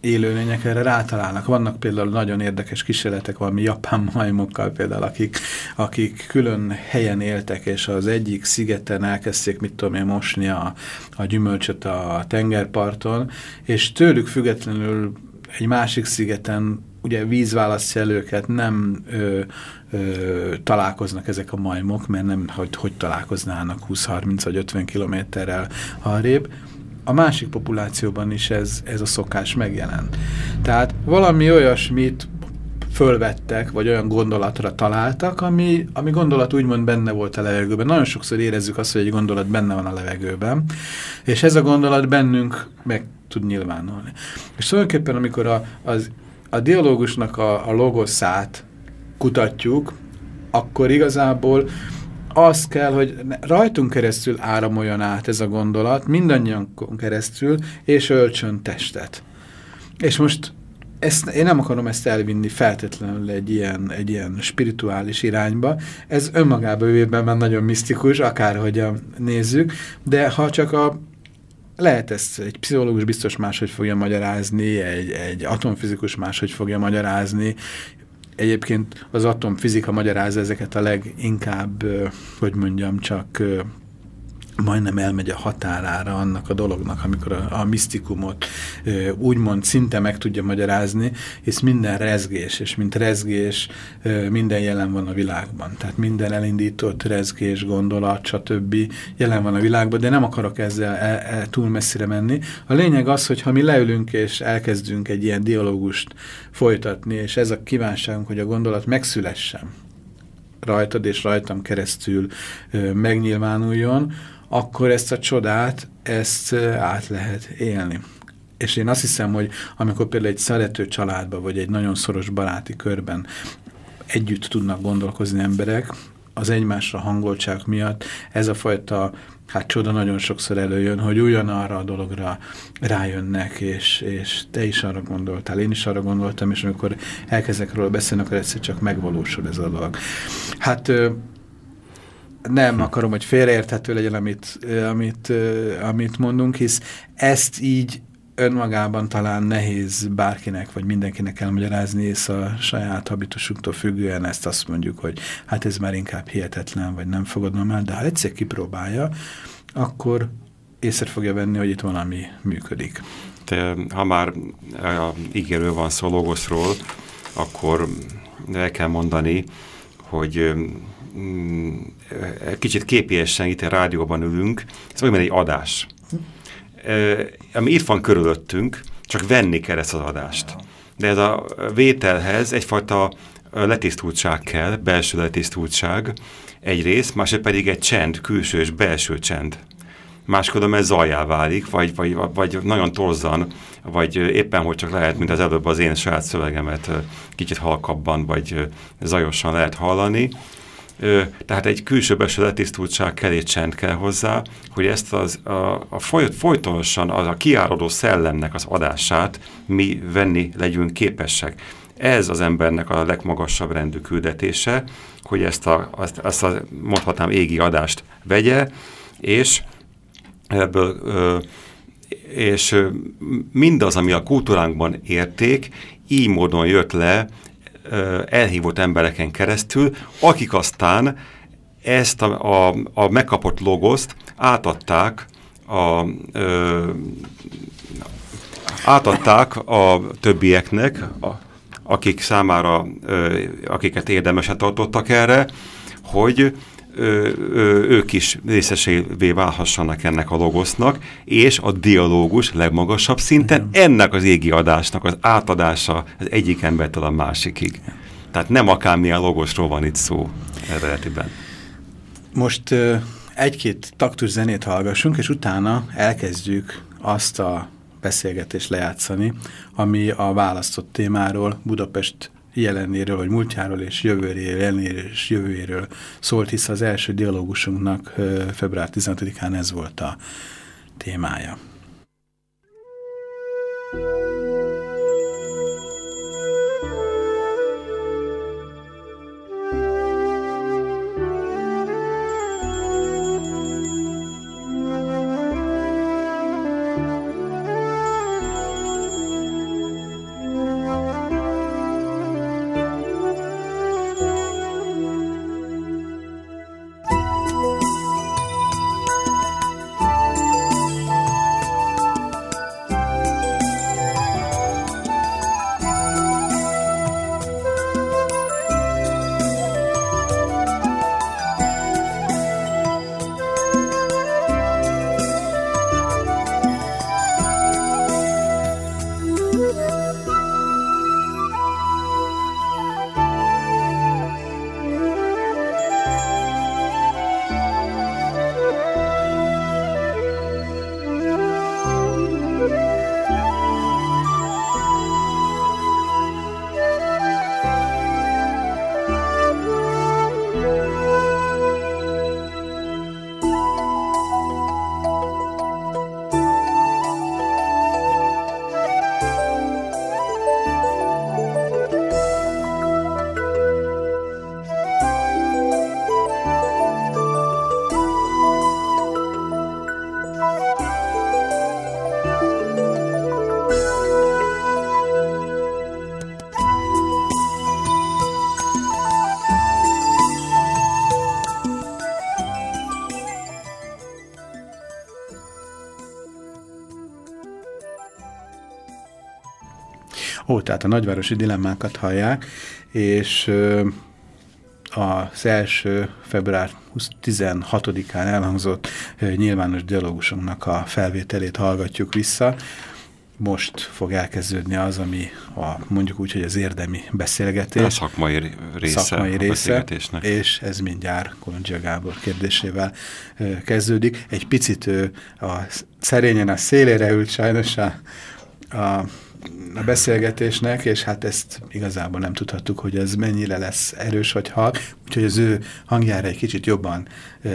élőlények erre rátalálnak. Vannak például nagyon érdekes kísérletek valami japán majmokkal például, akik, akik külön helyen éltek, és az egyik szigeten elkezdték, mit tudom én, mosni a, a gyümölcsöt a tengerparton, és tőlük függetlenül egy másik szigeten ugye víz választja el őket, nem ö, ö, találkoznak ezek a majmok, mert nem, hogy, hogy találkoznának 20-30 vagy 50 kilométerrel arrébb, a másik populációban is ez, ez a szokás megjelen. Tehát valami olyasmit fölvettek, vagy olyan gondolatra találtak, ami, ami gondolat úgymond benne volt a levegőben. Nagyon sokszor érezzük azt, hogy egy gondolat benne van a levegőben, és ez a gondolat bennünk meg tud nyilvánulni. És tulajdonképpen, amikor a, az, a dialógusnak a, a logoszát kutatjuk, akkor igazából az kell, hogy rajtunk keresztül áramoljon át ez a gondolat, mindannyian keresztül, és öltsön testet. És most ezt, én nem akarom ezt elvinni feltétlenül egy ilyen, egy ilyen spirituális irányba. Ez önmagában őben már nagyon misztikus, akárhogyan nézzük, de ha csak a lehet ezt egy pszichológus biztos máshogy fogja magyarázni, egy, egy atomfizikus máshogy fogja magyarázni, Egyébként az atomfizika magyarázza ezeket a leginkább, hogy mondjam, csak majdnem elmegy a határára annak a dolognak, amikor a, a misztikumot ö, úgymond szinte meg tudja magyarázni, hisz minden rezgés, és mint rezgés ö, minden jelen van a világban. Tehát minden elindított rezgés, gondolat, stb. jelen van a világban, de nem akarok ezzel e, e, túl messzire menni. A lényeg az, hogy ha mi leülünk és elkezdünk egy ilyen dialógust folytatni, és ez a kívánságunk, hogy a gondolat megszülessen, rajtad és rajtam keresztül ö, megnyilvánuljon, akkor ezt a csodát, ezt át lehet élni. És én azt hiszem, hogy amikor például egy szerető családban, vagy egy nagyon szoros baráti körben együtt tudnak gondolkozni emberek, az egymásra hangoltság miatt ez a fajta hát csoda nagyon sokszor előjön, hogy ugyanarra a dologra rájönnek, és, és te is arra gondoltál, én is arra gondoltam, és amikor elkezdek róla beszélni, akkor egyszer csak megvalósul ez a dolog. Hát nem akarom, hogy félreérthető legyen, amit, amit, amit mondunk, hisz ezt így önmagában talán nehéz bárkinek, vagy mindenkinek elmagyarázni, és a saját habitusunktól függően ezt azt mondjuk, hogy hát ez már inkább hihetetlen, vagy nem fogadom el, de ha egyszer kipróbálja, akkor észre fogja venni, hogy itt valami működik. Te, ha már a ígérő van szó logoszról, akkor el kell mondani, hogy Mm, kicsit képiesen itt a rádióban ülünk, ez olyan, egy adás. Ami itt van körülöttünk, csak venni kell ezt az adást. De ez a vételhez egyfajta letisztultság kell, belső letisztultság egyrészt, másrészt pedig egy csend, külső és belső csend. Máskor ez zajjá válik, vagy, vagy, vagy nagyon torzan, vagy éppen hogy csak lehet, mint az előbb az én saját szövegemet kicsit halkabban, vagy zajosan lehet hallani tehát egy külső belső letisztultság egy csend kell hozzá, hogy ezt az, a, a folyt, folytonosan az a kiáradó szellemnek az adását mi venni legyünk képesek. Ez az embernek a legmagasabb rendű küldetése, hogy ezt a, azt, azt a mondhatnám égi adást vegye, és ebből és mindaz, ami a kultúránkban érték, így módon jött le elhívott embereken keresztül, akik aztán ezt a, a, a megkapott logoszt átadták a, ö, átadták a többieknek, a, akik számára, ö, akiket érdemesen tartottak erre, hogy ők is részesévé válhassanak ennek a logosznak, és a dialógus legmagasabb szinten ennek az égi adásnak az átadása az egyik embertől a másikig. Tehát nem akármilyen logosról van itt szó eredetiben. Most egy-két taktus zenét hallgassunk, és utána elkezdjük azt a beszélgetést lejátszani, ami a választott témáról Budapest jelenéről, vagy múltjáról és jövőréről, jelenéről és jövőjéről szólt, hisz az első dialógusunknak február 15-án ez volt a témája. Tehát a nagyvárosi dilemmákat hallják, és az első február 16-án elhangzott nyilvános dialógusunknak a felvételét hallgatjuk vissza. Most fog elkezdődni az, ami a, mondjuk úgy, hogy az érdemi beszélgetés. A szakmai része szakmai része, És ez mindjárt Kolondzsia Gábor kérdésével kezdődik. Egy picit ő a, szerényen a szélére ült sajnos a, a a beszélgetésnek, és hát ezt igazából nem tudhattuk, hogy ez mennyire lesz erős vagy halk, úgyhogy az ő hangjára egy kicsit jobban ö,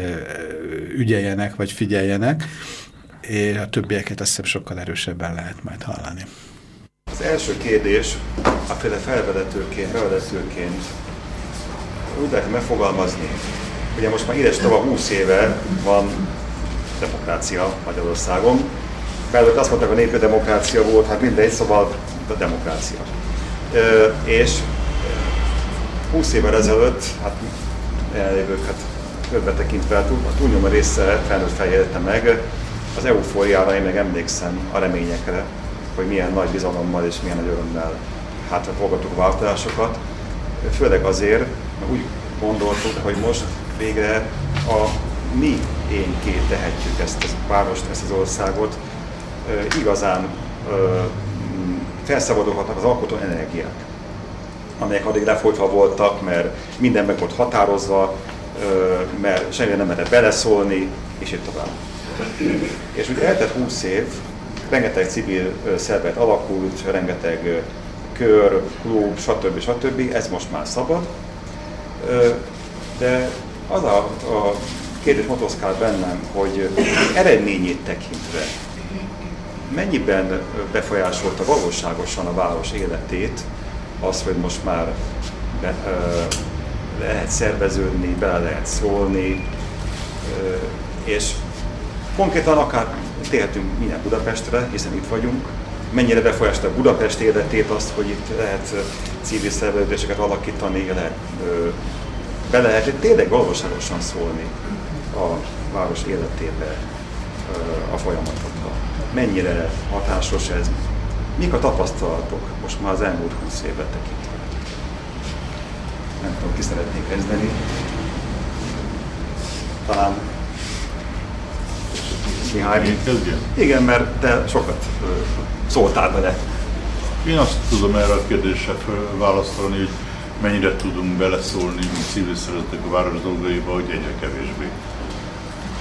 ügyeljenek, vagy figyeljenek, és a többieket azt hiszem sokkal erősebben lehet majd hallani. Az első kérdés, aféle felvezetőként, bevezetőként úgy lehet megfogalmazni, ugye most már édes tava 20 éve van demokrácia Magyarországon, mert azt mondták, a népi demokrácia volt, hát mindegy, szóval a demokrácia. Ö, és 20 évvel ezelőtt, hát elévők, hát körbe tekintve, a túlnyomó része felnőtt fejélte meg, az eufóriára én meg emlékszem a reményekre, hogy milyen nagy bizalommal és milyen nagy örömmel hát fogadtuk a változásokat. Főleg azért, mert úgy gondoltuk, hogy most végre a mi énké tehetjük ezt a várost, ezt az országot, igazán felszabadulhatnak az alkotó energiák, amelyek addig lefolytva voltak, mert minden meg volt határozva, mert semmi nem lehetett beleszólni, és így tovább. És úgy eltett 20 év, rengeteg civil szervezet alakult, rengeteg kör, klub, stb. stb. Ez most már szabad. De az a, a kérdés motoszkál bennem, hogy eredményét tekintve mennyiben befolyásolta valóságosan a város életét az, hogy most már be, ö, lehet szerveződni, bele lehet szólni, ö, és konkrétan akár térhetünk minden Budapestre, hiszen itt vagyunk, mennyire befolyásolta Budapest életét azt, hogy itt lehet civil szerveződéseket alakítani, lehet, ö, be lehet tényleg valóságosan szólni a város életébe a folyamatokba mennyire hatásos ez, mik a tapasztalatok most már az elmúlt 20 évet tekintve. Nem tudom, ki szeretnék kezdeni. Talán Mihály. Igen, mert te sokat szóltál bele. Én azt tudom erre a kérdésre válaszolni, hogy mennyire tudunk beleszólni, mint civil szervezetek a város dolgaiba, hogy egyre kevésbé.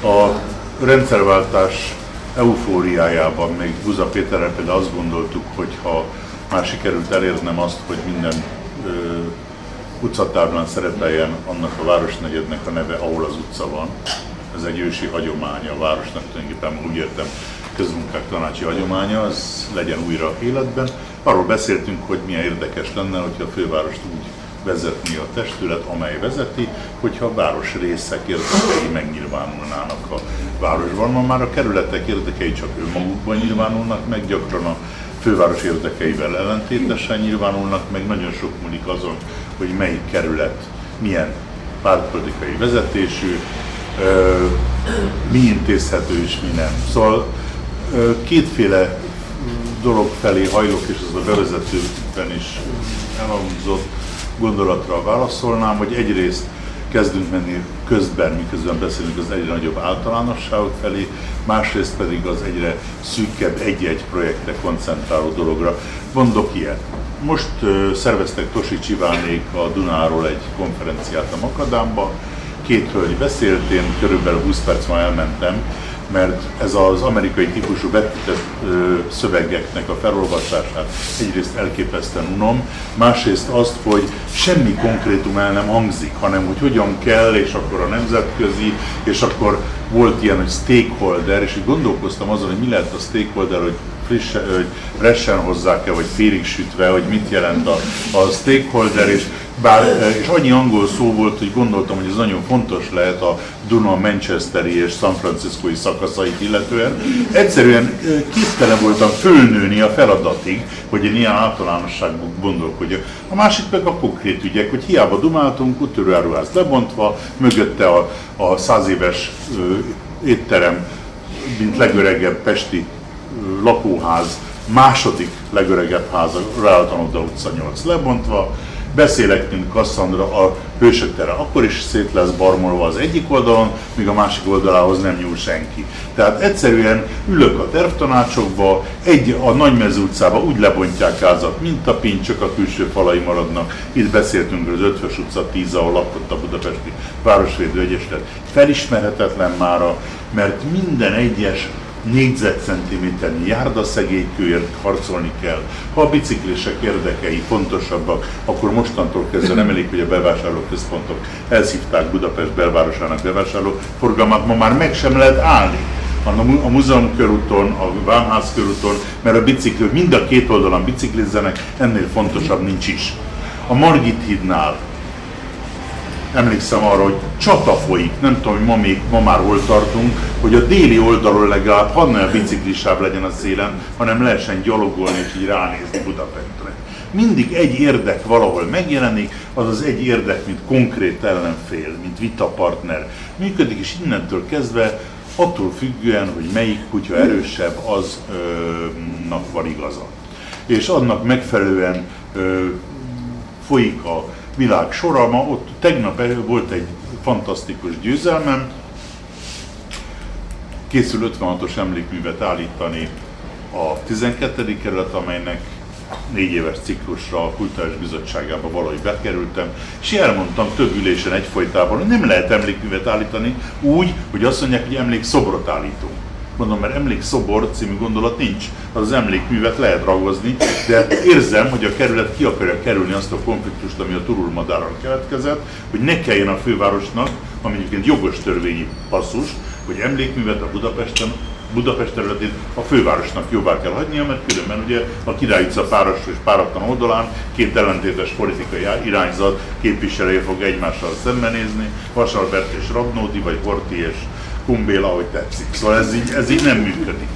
A rendszerváltás eufóriájában, még Buza Péterrel például azt gondoltuk, hogy ha már sikerült elérnem azt, hogy minden ö, utcatáblán szerepeljen annak a városnegyednek a neve, ahol az utca van. Ez egy ősi hagyománya a városnak, tulajdonképpen úgy értem közmunkák tanácsi hagyománya, az legyen újra életben. Arról beszéltünk, hogy milyen érdekes lenne, hogyha a fővárost úgy vezetni a testület, amely vezeti, hogyha a városrészek érdekei megnyilvánulnának a városban. Ma már a kerületek érdekei csak önmagukban nyilvánulnak meg, gyakran a főváros érdekeivel ellentétesen nyilvánulnak meg, nagyon sok múlik azon, hogy melyik kerület milyen pártpolitikai vezetésű, mi intézhető és mi nem. Szóval kétféle dolog felé hajlok, és ez a bevezetőben is elhangzott, gondolatra válaszolnám, hogy egyrészt kezdünk menni közben, miközben beszélünk az egyre nagyobb általánosságok felé, másrészt pedig az egyre szűkebb egy-egy projektre koncentráló dologra. Mondok ilyet. Most uh, szerveztek Tosi Csivánék a Dunáról egy konferenciát a Makadámba, két hölgy beszélt, én körülbelül 20 perc ma elmentem, mert ez az amerikai típusú vetített szövegeknek a felolvasását egyrészt elképesztően unom, másrészt azt, hogy semmi konkrétum el nem hangzik, hanem hogy hogyan kell, és akkor a nemzetközi, és akkor volt ilyen, hogy stakeholder, és így gondolkoztam azon, hogy mi lehet a stakeholder, hogy frissen, hogy fressen hozzák-e, vagy félig sütve, hogy mit jelent a, a stakeholder, és bár, és annyi angol szó volt, hogy gondoltam, hogy ez nagyon fontos lehet a Duna Manchesteri és San Franciscoi szakaszait illetően. Egyszerűen képtelen voltam fölnőni a feladatig, hogy én ilyen általánosságban gondolkodjak. A másik meg a konkrét ügyek, hogy hiába dumáltunk, úttörőáruház lebontva, mögötte a, a száz éves ö, étterem, mint legöregebb pesti lakóház második legöregebb háza, Ráaltanoda utca 8 lebontva, beszélek, mint Cassandra a hősök tere, akkor is szét lesz barmolva az egyik oldalon, míg a másik oldalához nem nyúl senki. Tehát egyszerűen ülök a tervtanácsokba, egy a Nagymező utcába úgy lebontják házat, mint a pincs, csak a külső falai maradnak. Itt beszéltünk az Ötvös utca 10, ahol lakott a Budapesti Városvédő Egyesület. Felismerhetetlen mára, mert minden egyes négyzetcentiméternyi járdaszegélykőért harcolni kell. Ha a biciklisek érdekei fontosabbak, akkor mostantól kezdve nem elég, hogy a bevásárlóközpontok elszívták Budapest belvárosának bevásárló forgalmát, ma már meg sem lehet állni a múzeum körúton, a Vámház körúton, mert a biciklők mind a két oldalon biciklizzenek, ennél fontosabb nincs is. A Margit hídnál emlékszem arra, hogy csata folyik, nem tudom, hogy ma, még, ma már hol tartunk, hogy a déli oldalon legalább hadd ne a biciklisáv legyen a szélen, hanem lehessen gyalogolni és így ránézni Budapestre. Mindig egy érdek valahol megjelenik, az az egy érdek, mint konkrét ellenfél, mint vitapartner. Működik, és innentől kezdve attól függően, hogy melyik kutya erősebb, aznak van igaza. És annak megfelelően ö, folyik a világ sora. Ma ott tegnap volt egy fantasztikus győzelmem, készül 56-os emlékművet állítani a 12. kerület, amelynek négy éves ciklusra a Kultúrás Bizottságába valahogy bekerültem, és elmondtam több ülésen egyfolytában, hogy nem lehet emlékművet állítani úgy, hogy azt mondják, hogy emlékszobrot állítunk. Mondom, mert emlékszobor című gondolat nincs, az, az emlékművet lehet ragozni, de érzem, hogy a kerület ki akarja kerülni azt a konfliktust, ami a Turul Madáron keletkezett, hogy ne kelljen a fővárosnak, ami egyébként jogos törvényi passzus, hogy emlékművet a Budapesten Budapest területén a fővárosnak jobbá kell hagynia, mert különben ugye a Király utca páros és páratlan oldalán két ellentétes politikai irányzat képviselője fog egymással szembenézni, Vasalbert és Radnódi, vagy Horti és Kumbél, ahogy tetszik. Szóval ez így, ez így nem működik.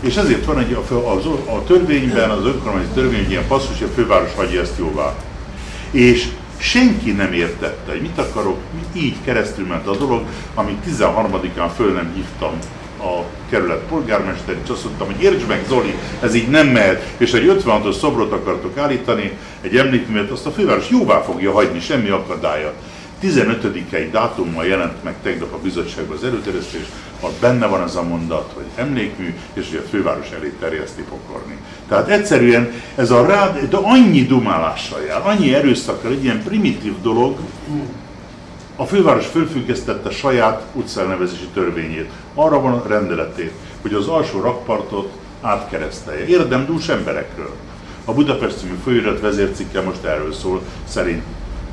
És ezért van egy, a, a, a törvényben, az önkormányzati törvény ilyen passzus, hogy a főváros hagyja ezt jóvá. És senki nem értette, hogy mit akarok, így keresztül ment a dolog, amit 13-án föl nem hívtam a kerület polgármester, és azt mondtam, hogy értsd meg Zoli, ez így nem mehet, és egy 56-os szobrot akartok állítani, egy emlékművet, azt a főváros jóvá fogja hagyni, semmi akadálya. 15-i dátummal jelent meg tegnap a bizottságban az előterjesztés, ott benne van az a mondat, hogy emlékmű, és hogy a főváros elé terjeszti pokorni. Tehát egyszerűen ez a rád, de annyi dumálással jár, annyi erőszakkal, egy ilyen primitív dolog, a főváros fölfüggesztette saját utcánnevezési törvényét, arra van rendeletét, hogy az alsó rakpartot átkeresztelje. Érdem dús emberekről. A Budapest című főirat vezércikke most erről szól, szerint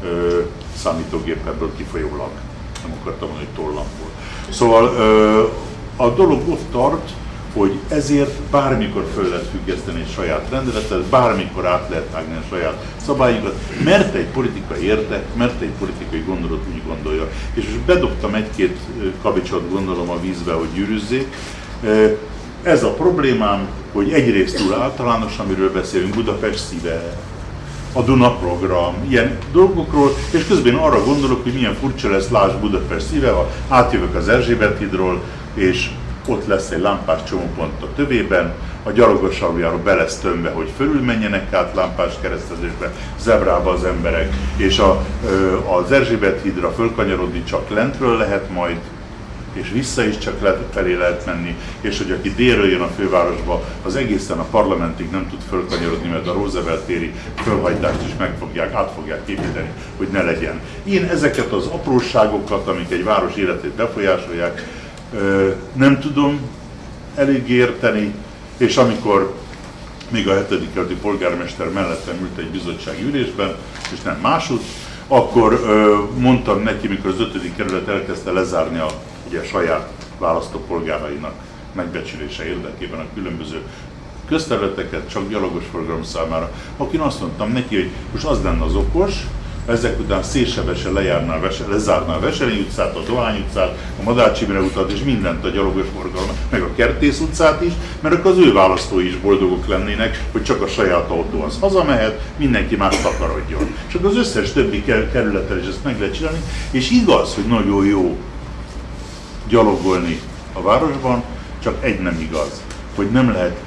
ö, számítógépemből kifolyólag. Nem akartam mondani, hogy tollamból. Szóval ö, a dolog ott tart, hogy ezért bármikor föl lehet függeszteni egy saját rendeletet, bármikor át lehet vágni a saját szabályokat, mert egy politikai érdek, mert egy politikai gondolat úgy gondolja. És most bedobtam egy-két kavicsot gondolom a vízbe, hogy gyűrűzzék. Ez a problémám, hogy egyrészt túl általános, amiről beszélünk, Budapest szíve, a Duna program, ilyen dolgokról, és közben arra gondolok, hogy milyen furcsa lesz Lásd Budapest szíve, ha átjövök az Erzsébet hídról, és ott lesz egy lámpás csomópont a tövében, a gyalogos aluljáról be lesz tömve, hogy fölülmenjenek át lámpás keresztezésbe, zebrába az emberek, és a, az Erzsébet hídra fölkanyarodni csak lentről lehet majd, és vissza is csak le, felé lehet menni, és hogy aki délről jön a fővárosba, az egészen a parlamentig nem tud fölkanyarodni, mert a Roosevelt téri fölhajtást is meg fogják, át fogják építeni, hogy ne legyen. Én ezeket az apróságokat, amik egy város életét befolyásolják, nem tudom elég érteni, és amikor még a hetedik kerületi polgármester mellettem ült egy bizottsági ülésben, és nem másút, akkor ö, mondtam neki, mikor az ötödik kerület elkezdte lezárni a ugye, saját választópolgárainak megbecsülése érdekében a különböző közterületeket csak gyalogos program számára, akin azt mondtam neki, hogy most az lenne az okos, ezek után szélsebesen lejárná a Vese, lezárná a Veselényi utcát, a Dohány utcát, a Madács Imre utat és mindent a gyalogos forgalom, meg a Kertész utcát is, mert akkor az ő választói is boldogok lennének, hogy csak a saját autó az hazamehet, mindenki más takarodjon. Csak az összes többi kerülettel is ezt meg lehet csinálni, és igaz, hogy nagyon jó gyalogolni a városban, csak egy nem igaz, hogy nem lehet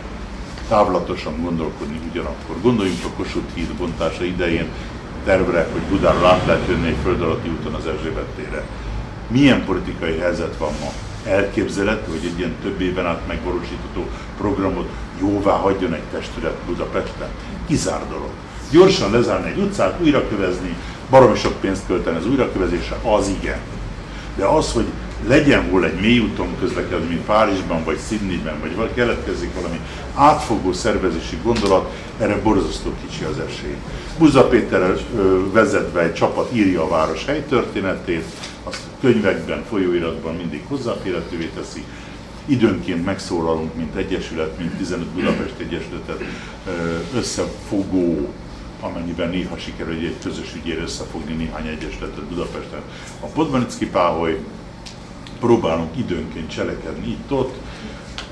távlatosan gondolkodni ugyanakkor. Gondoljunk a Kossuth híd bontása idején tervre, hogy Budáról át lehet jönni egy föld alatti úton az Erzsébet tére. Milyen politikai helyzet van ma? Elképzelhető, hogy egy ilyen több éven át megvalósítható programot jóvá hagyjon egy testület Budapesten? Kizár dolog. Gyorsan lezárni egy utcát, újrakövezni, baromi sok pénzt költeni az újrakövezésre, az igen. De az, hogy legyen hol egy mély úton közlekedni, mint Párizsban, vagy Sydneyben, vagy, keletkezik valami átfogó szervezési gondolat, erre borzasztó kicsi az esély. Buzza Péterrel vezetve egy csapat írja a város helytörténetét, azt könyvekben, folyóiratban mindig hozzáférhetővé teszi, időnként megszólalunk, mint Egyesület, mint 15 Budapest Egyesületet összefogó amennyiben néha sikerül egy közös ügyért összefogni néhány egyesületet Budapesten. A Podmanicki Páholy próbálunk időnként cselekedni itt-ott,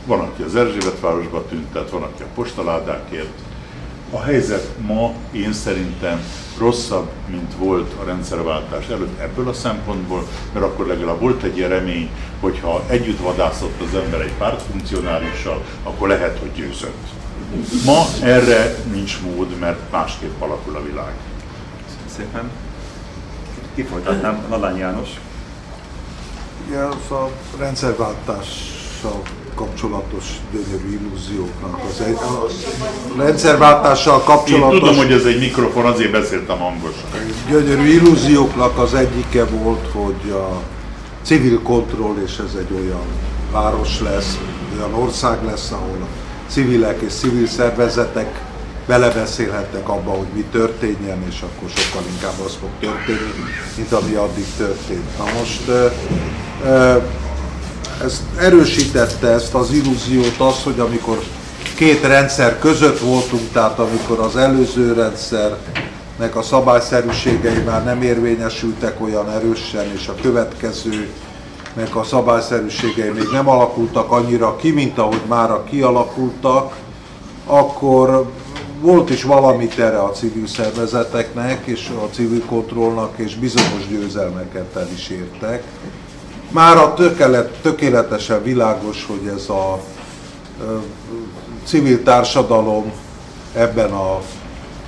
van, aki az Erzsébet városba tüntet, van, aki a postaládákért. A helyzet ma én szerintem rosszabb, mint volt a rendszerváltás előtt ebből a szempontból, mert akkor legalább volt egy ilyen remény, hogyha együtt vadászott az ember egy pártfunkcionáriussal, akkor lehet, hogy győzött. Ma erre nincs mód, mert másképp alakul a világ. Szépen. Kifolytatnám, Nalány János. Igen, az a rendszerváltással kapcsolatos gyönyörű illúzióknak az egy, a rendszerváltással kapcsolatos... Én tudom, hogy ez egy mikrofon, azért beszéltem hangosan. Gyönyörű illúzióknak az egyike volt, hogy a civil kontroll, és ez egy olyan város lesz, olyan ország lesz, ahol a civilek és civil szervezetek belebeszélhetnek abba, hogy mi történjen, és akkor sokkal inkább az fog történni, mint ami addig történt. Na most ez erősítette ezt az illúziót az, hogy amikor két rendszer között voltunk, tehát amikor az előző rendszernek a szabályszerűségei már nem érvényesültek olyan erősen, és a következő nek a szabályszerűségei még nem alakultak annyira ki, mint ahogy mára kialakultak, akkor volt is valamit erre a civil szervezeteknek és a civil kontrollnak, és bizonyos győzelmeket el is értek. Már a tökélet, tökéletesen világos, hogy ez a civil társadalom ebben a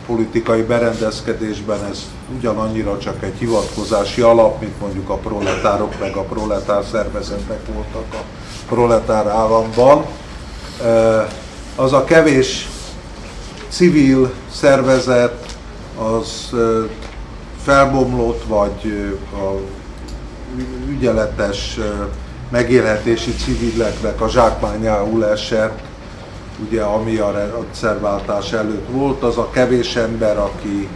politikai berendezkedésben ez ugyanannyira csak egy hivatkozási alap, mint mondjuk a proletárok meg a proletár szervezetek voltak a proletár államban. Az a kevés civil szervezet az felbomlott, vagy a ügyeletes megélhetési civileknek a zsákmányául esett, ugye ami a rendszerváltás előtt volt, az a kevés ember, aki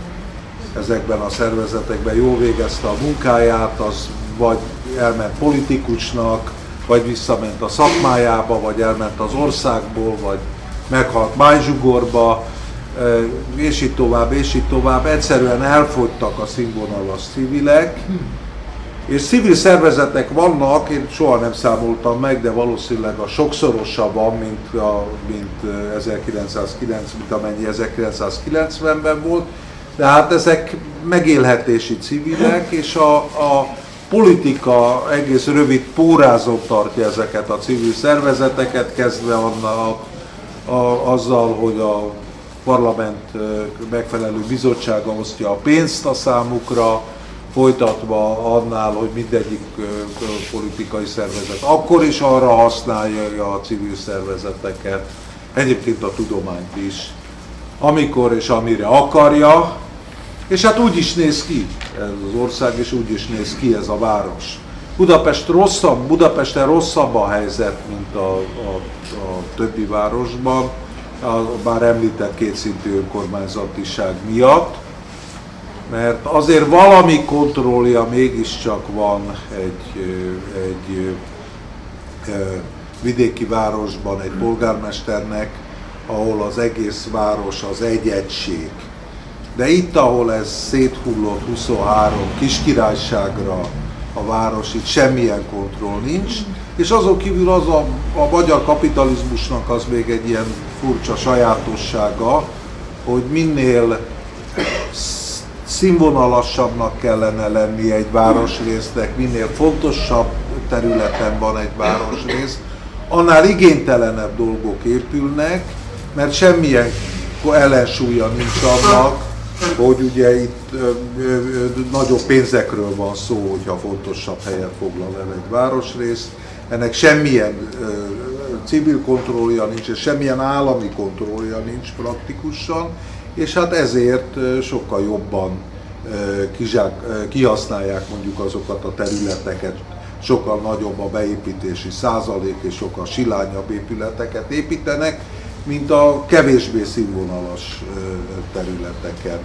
ezekben a szervezetekben jól végezte a munkáját, az vagy elment politikusnak, vagy visszament a szakmájába, vagy elment az országból, vagy meghalt májzsugorba, és így tovább, és így tovább. Egyszerűen elfogytak a színvonalas civilek, és civil szervezetek vannak, én soha nem számoltam meg, de valószínűleg a sokszorosa van, mint, a, mint 1909, mint amennyi 1990-ben volt, de hát ezek megélhetési civilek, és a, a politika egész rövid pórázó tartja ezeket a civil szervezeteket, kezdve anna, a, azzal, hogy a parlament megfelelő bizottsága osztja a pénzt a számukra, folytatva annál, hogy mindegyik politikai szervezet akkor is arra használja a civil szervezeteket, egyébként a tudományt is, amikor és amire akarja, és hát úgy is néz ki ez az ország, és úgy is néz ki ez a város. Budapest rosszabb, Budapesten rosszabb a helyzet, mint a, a, a többi városban, a már említett kétszintű önkormányzatiság miatt, mert azért valami kontrollja mégiscsak van egy, egy, vidéki városban egy polgármesternek, ahol az egész város az egy egység. De itt, ahol ez széthullott 23 kis királyságra a város, itt semmilyen kontroll nincs, és azon kívül az a, a magyar kapitalizmusnak az még egy ilyen furcsa sajátossága, hogy minél színvonalasabbnak kellene lenni egy városrésznek, minél fontosabb területen van egy városrész, annál igénytelenebb dolgok épülnek, mert semmilyen ellensúlya nincs annak, hogy ugye itt ö, ö, nagyobb pénzekről van szó, hogyha fontosabb helyet foglal el egy városrész. Ennek semmilyen ö, civil kontrollja nincs, és semmilyen állami kontrollja nincs praktikusan, és hát ezért sokkal jobban kizsák, kihasználják mondjuk azokat a területeket, sokkal nagyobb a beépítési százalék, és sokkal silányabb épületeket építenek, mint a kevésbé színvonalas területeken.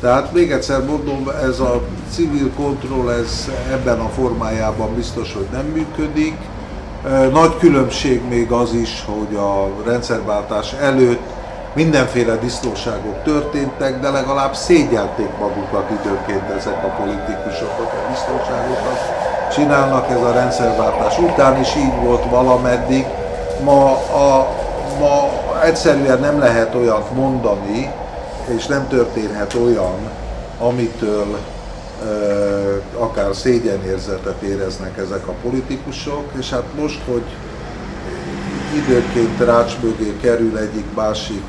Tehát még egyszer mondom, ez a civil kontroll ez ebben a formájában biztos, hogy nem működik. Nagy különbség még az is, hogy a rendszerváltás előtt mindenféle disznóságok történtek, de legalább szégyelték magukat időnként ezek a politikusok, hogy a disznóságokat csinálnak, ez a rendszerváltás után is így volt valameddig. Ma, a, ma egyszerűen nem lehet olyat mondani, és nem történhet olyan, amitől akár szégyenérzetet éreznek ezek a politikusok, és hát most, hogy időként rács mögé kerül egyik másik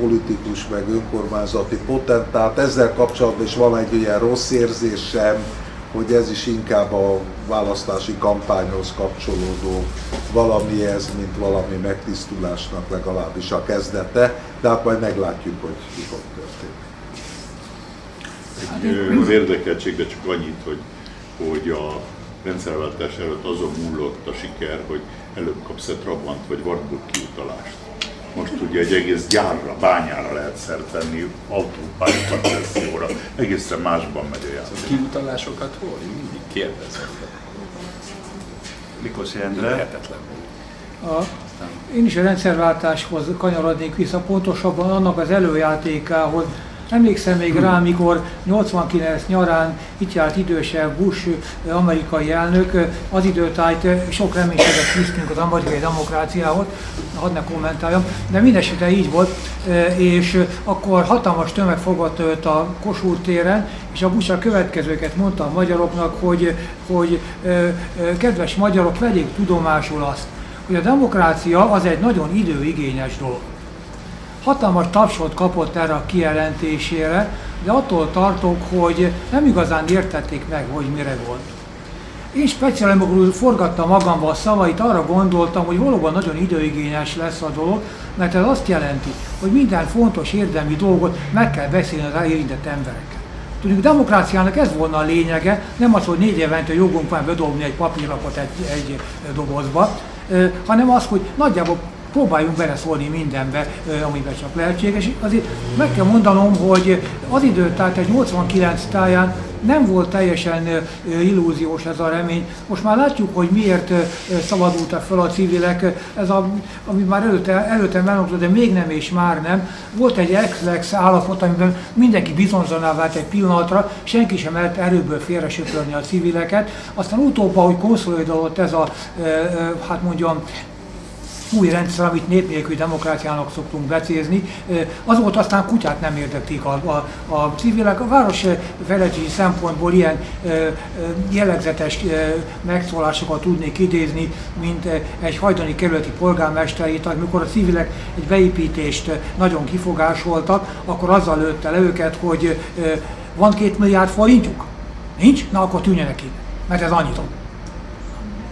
politikus, meg önkormányzati potentát, ezzel kapcsolatban is van egy ilyen rossz érzésem, hogy ez is inkább a választási kampányhoz kapcsolódó valami ez, mint valami megtisztulásnak legalábbis a kezdete, de hát majd meglátjuk, hogy mi fog történni. Az érdekeltségre csak annyit, hogy, hogy a rendszerváltás előtt azon múlott a siker, hogy előbb kapsz egy Trabant vagy Wartburg kiutalást. Most ugye egy egész gyárra, bányára lehet szert venni, autópálya egészen másban megy a játék. Kiutalásokat hol? Én mindig kérdezem. Mikor Endre. Lehetetlen. A, én is a rendszerváltáshoz kanyarodnék vissza, pontosabban annak az előjátékához, Emlékszem még rá, mikor 89 nyarán itt járt idősebb Bush amerikai elnök, az időtájt sok reménységet fűztünk az amerikai demokráciához, hadd ne kommentáljam, de mindesetre így volt, és akkor hatalmas tömeg fogadta őt a Kossuth téren, és a Bush a következőket mondta a magyaroknak, hogy, hogy kedves magyarok, vegyék tudomásul azt, hogy a demokrácia az egy nagyon időigényes dolog hatalmas tapsot kapott erre a kijelentésére, de attól tartok, hogy nem igazán értették meg, hogy mire volt. Én speciálisan forgattam magamba a szavait, arra gondoltam, hogy valóban nagyon időigényes lesz a dolog, mert ez azt jelenti, hogy minden fontos érdemi dolgot meg kell beszélni az érintett emberekkel. Tudjuk, demokráciának ez volna a lényege, nem az, hogy négy évente jogunk van bedobni egy papírlapot egy, egy dobozba, hanem az, hogy nagyjából próbáljunk beleszólni mindenbe, amiben csak lehetséges. Azért meg kell mondanom, hogy az idő, tehát egy 89 táján nem volt teljesen illúziós ez a remény. Most már látjuk, hogy miért szabadultak fel a civilek, ez a, ami már előtte, előtte elmondott, de még nem és már nem. Volt egy ex állapot, amiben mindenki bizonyzaná vált egy pillanatra, senki sem lehet erőből félre a civileket. Aztán utóbb, ahogy konszolidálott ez a, hát mondjam, új rendszer, amit népnélküli demokráciának szoktunk becézni, az volt aztán kutyát nem érdeklik a, a, a civilek. A város fejlettségi szempontból ilyen jellegzetes megszólásokat tudnék idézni, mint egy hajdani kerületi polgármesterét, amikor a civilek egy beépítést nagyon kifogásoltak, akkor azzal lőtte le őket, hogy van két milliárd forintjuk? Nincs? Na akkor tűnjenek ki, mert ez annyit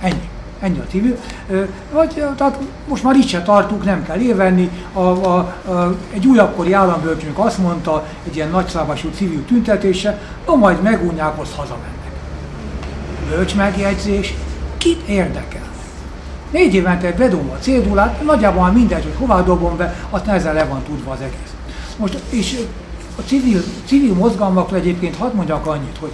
Ennyi ennyi a civil. Vagy, tehát most már itt se tartunk, nem kell érvenni. A, a, a, egy újakkori állambölcsönök azt mondta, egy ilyen nagyszábású civil tüntetése, no majd megunják, azt hazamennek. Bölcs megjegyzés, kit érdekel? Négy évente bedobom a cédulát, nagyjából mindegy, hogy hová dobom be, azt ezzel le van tudva az egész. Most, és a civil, civil mozgalmakra egyébként hadd mondjak annyit, hogy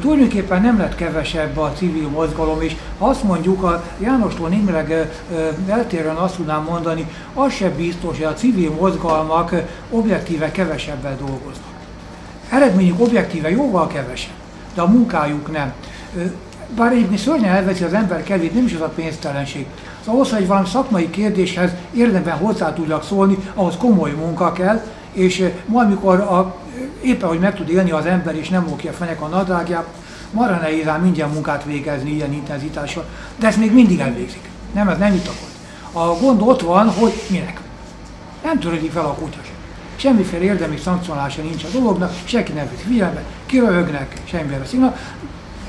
tulajdonképpen nem lett kevesebb a civil mozgalom, és ha azt mondjuk, a Jánostól némileg eltérően azt tudnám mondani, az sem biztos, hogy a civil mozgalmak objektíve kevesebbel dolgoznak. Eredményük objektíve jóval kevesebb, de a munkájuk nem. Bár egyébként szörnyen elveszi az ember kevét, nem is az a pénztelenség. Szóval ahhoz, hogy valami szakmai kérdéshez érdemben hozzá tudjak szólni, ahhoz komoly munka kell, és ma, amikor a éppen, hogy meg tud élni az ember, és nem ki a fenek a nadrágját, marra nehéz ám mindjárt munkát végezni ilyen intenzitással, de ezt még mindig elvégzik. Nem, ez nem itt A gond ott van, hogy minek. Nem törődik fel a kutya sem. Semmiféle érdemi szankcionálása nincs a dolognak, senki nem veszi figyelembe, kiröhögnek, semmi veszik.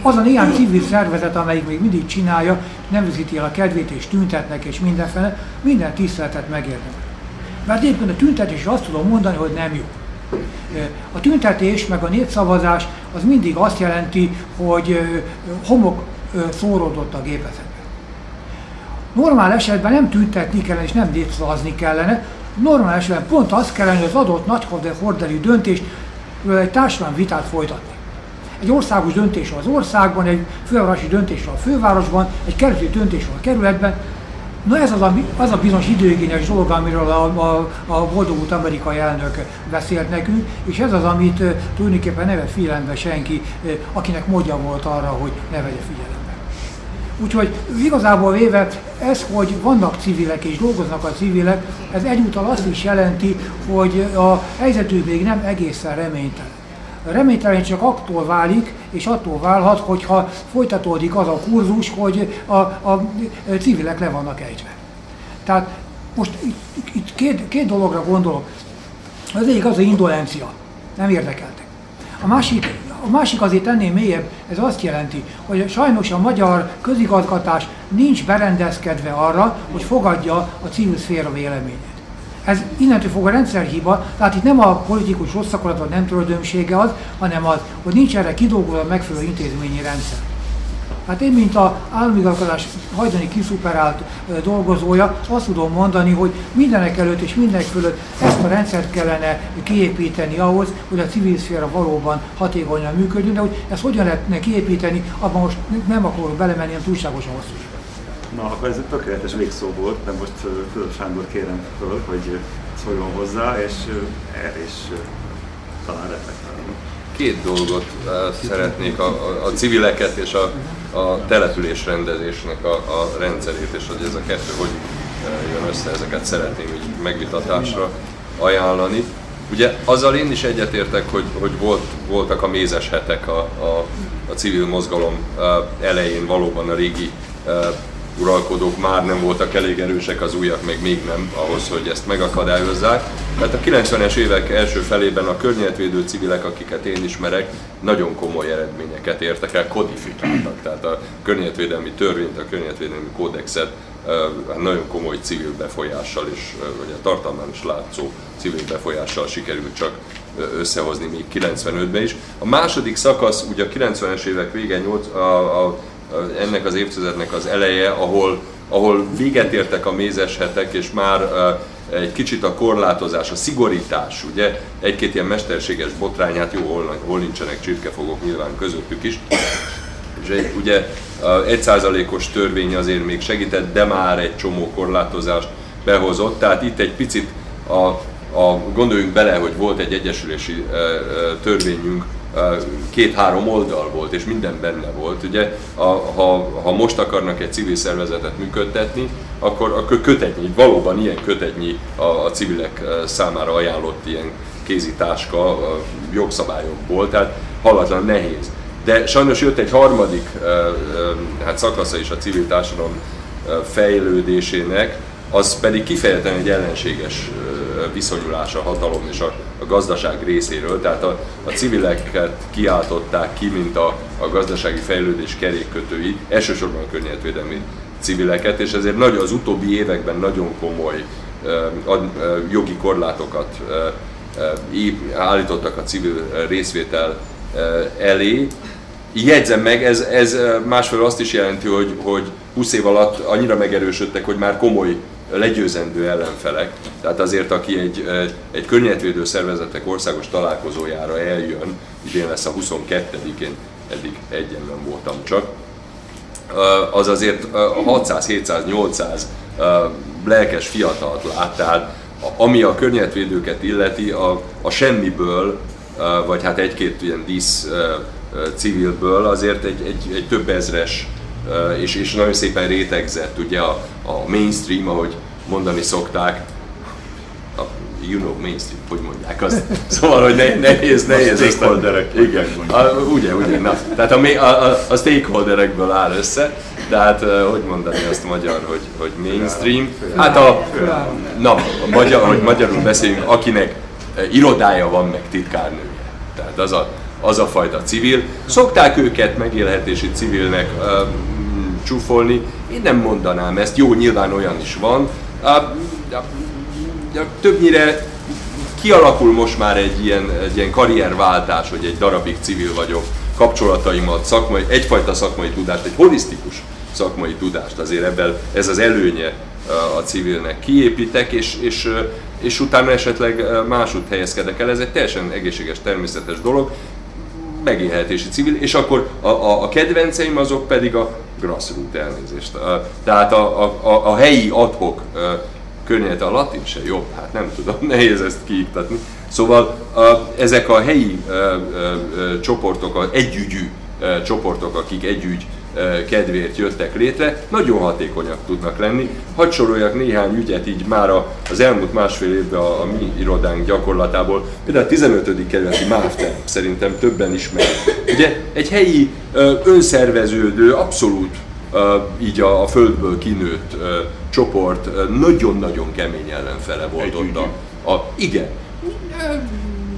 Az a néhány civil szervezet, amelyik még mindig csinálja, nem vizíti el a kedvét, és tüntetnek, és mindenfele, minden tiszteletet megérdemel. Mert egyébként a tüntetés azt tudom mondani, hogy nem jó. A tüntetés meg a népszavazás az mindig azt jelenti, hogy homok szóródott a gépezetben. Normál esetben nem tüntetni kellene és nem népszavazni kellene, normál esetben pont az kellene, hogy az adott nagy horderű döntést egy társadalmi vitát folytatni. Egy országos döntésről az országban, egy fővárosi döntésről a fővárosban, egy kerületi döntésről a kerületben, Na ez az a, az a bizonyos időigényes dolog, amiről a, a, a boldogult amerikai elnök beszélt nekünk, és ez az, amit tulajdonképpen ne vett figyelembe senki, akinek módja volt arra, hogy ne vegye figyelembe. Úgyhogy igazából véve ez, hogy vannak civilek és dolgoznak a civilek, ez egyúttal azt is jelenti, hogy a helyzetük még nem egészen reménytelen. Reménytelen csak attól válik, és attól válhat, hogyha folytatódik az a kurzus, hogy a, a civilek le vannak ejtve. Tehát most itt, itt két, két dologra gondolok. Az egyik az a indolencia. Nem érdekeltek. A másik, a másik azért ennél mélyebb, ez azt jelenti, hogy sajnos a magyar közigazgatás nincs berendezkedve arra, hogy fogadja a civil szféra véleményét. Ez innentől fog a rendszerhiba, tehát itt nem a politikus rossz akarat nem törődömsége az, hanem az, hogy nincs erre kidolgozva megfelelő intézményi rendszer. Hát én, mint a államigazgatás hajdani kiszuperált dolgozója, azt tudom mondani, hogy mindenek előtt és mindenek fölött ezt a rendszert kellene kiépíteni ahhoz, hogy a civil szféra valóban hatékonyan működjön, de hogy ezt hogyan lehetne kiépíteni, abban most nem akarok belemenni, túlságosan hosszú. Na, akkor ez egy tökéletes végszó volt, de most Fölöp Sándor kérem föl, hogy szóljon hozzá, és erre is talán reflektálni. Két dolgot szeretnék, a, a, a civileket és a, a település a, a rendszerét, és hogy ez a kettő hogy jön össze, ezeket szeretném így megvitatásra ajánlani. Ugye azzal én is egyetértek, hogy, hogy volt, voltak a mézes hetek a, a, a civil mozgalom elején valóban a régi uralkodók már nem voltak elég erősek, az újak meg még nem ahhoz, hogy ezt megakadályozzák. Tehát a 90-es évek első felében a környezetvédő civilek, akiket én ismerek, nagyon komoly eredményeket értek el, kodifikáltak. Tehát a környezetvédelmi törvényt, a környezetvédelmi kódexet hát nagyon komoly civil befolyással és vagy a tartalmán is látszó civil befolyással sikerült csak összehozni még 95-ben is. A második szakasz ugye a 90-es évek vége, 8, a, a ennek az évtizednek az eleje, ahol, ahol véget értek a mézes hetek, és már egy kicsit a korlátozás, a szigorítás, ugye? Egy-két ilyen mesterséges botrányát, jó, hol, hol nincsenek csirkefogok nyilván közöttük is, és egy, ugye egy százalékos törvény azért még segített, de már egy csomó korlátozást behozott, tehát itt egy picit a, a, gondoljunk bele, hogy volt egy egyesülési törvényünk, két-három oldal volt, és minden benne volt. Ugye, a, ha, ha most akarnak egy civil szervezetet működtetni, akkor, akkor kötetnyi, valóban ilyen kötetnyi a, a civilek számára ajánlott ilyen kézitáska a jogszabályokból, tehát hallatlan nehéz. De sajnos jött egy harmadik hát szakasza is a civil társadalom fejlődésének, az pedig kifejezetten egy ellenséges viszonyulás a hatalom és a, a gazdaság részéről. Tehát a, a civileket kiáltották ki, mint a, a gazdasági fejlődés kerékkötői, elsősorban a környezetvédelmi civileket, és ezért nagy, az utóbbi években nagyon komoly uh, uh, jogi korlátokat uh, állítottak a civil részvétel elé. Jegyzem meg, ez, ez másfél azt is jelenti, hogy, hogy 20 év alatt annyira megerősödtek, hogy már komoly legyőzendő ellenfelek. Tehát azért, aki egy, egy környezetvédő szervezetek országos találkozójára eljön, idén lesz a 22-én, eddig egyen nem voltam csak, az azért 600-700-800 lelkes fiatalt lát, ami a környezetvédőket illeti, a, a semmiből, vagy hát egy-két ilyen dísz civilből azért egy, egy, egy több ezres és, és nagyon szépen rétegzett ugye a, a mainstream, ahogy mondani szokták, a, you know mainstream, hogy mondják azt. Szóval, hogy ne, nehéz, nehéz. A stakeholderek. Igen, a, ugye, ugye, na. Tehát a, a, a, stakeholderekből áll össze, Tehát, hogy mondani azt magyar, hogy, hogy mainstream? Hát a, na, a magyar, hogy magyarul beszélünk, akinek irodája van, meg titkárnője. Tehát az a, az a fajta civil. Szokták őket megélhetési civilnek uh, csúfolni, én nem mondanám ezt, jó, nyilván olyan is van. Uh, uh, többnyire kialakul most már egy ilyen, egy ilyen karrierváltás, hogy egy darabig civil vagyok, kapcsolataimat, szakmai, egyfajta szakmai tudást, egy holisztikus szakmai tudást, azért ebben ez az előnye a civilnek kiépítek, és, és, és utána esetleg másút helyezkedek el. Ez egy teljesen egészséges, természetes dolog, megélhetési civil, és akkor a, a, a kedvenceim azok pedig a grassroot elnézést. Tehát a, a, a, a helyi adhok környezet a latin se jobb, hát nem tudom, nehéz ezt kiiktatni. Szóval a, ezek a helyi a, a, a, csoportok, a együgyű a, csoportok, akik együgy kedvéért jöttek létre, nagyon hatékonyak tudnak lenni. Hadd soroljak néhány ügyet így már az elmúlt másfél évben a, a mi irodánk gyakorlatából. Például a 15. kerületi MÁVTEP szerintem többen ismerik. Ugye egy helyi önszerveződő, abszolút így a, a földből kinőtt csoport nagyon-nagyon kemény ellenfele volt ott a, a, igen,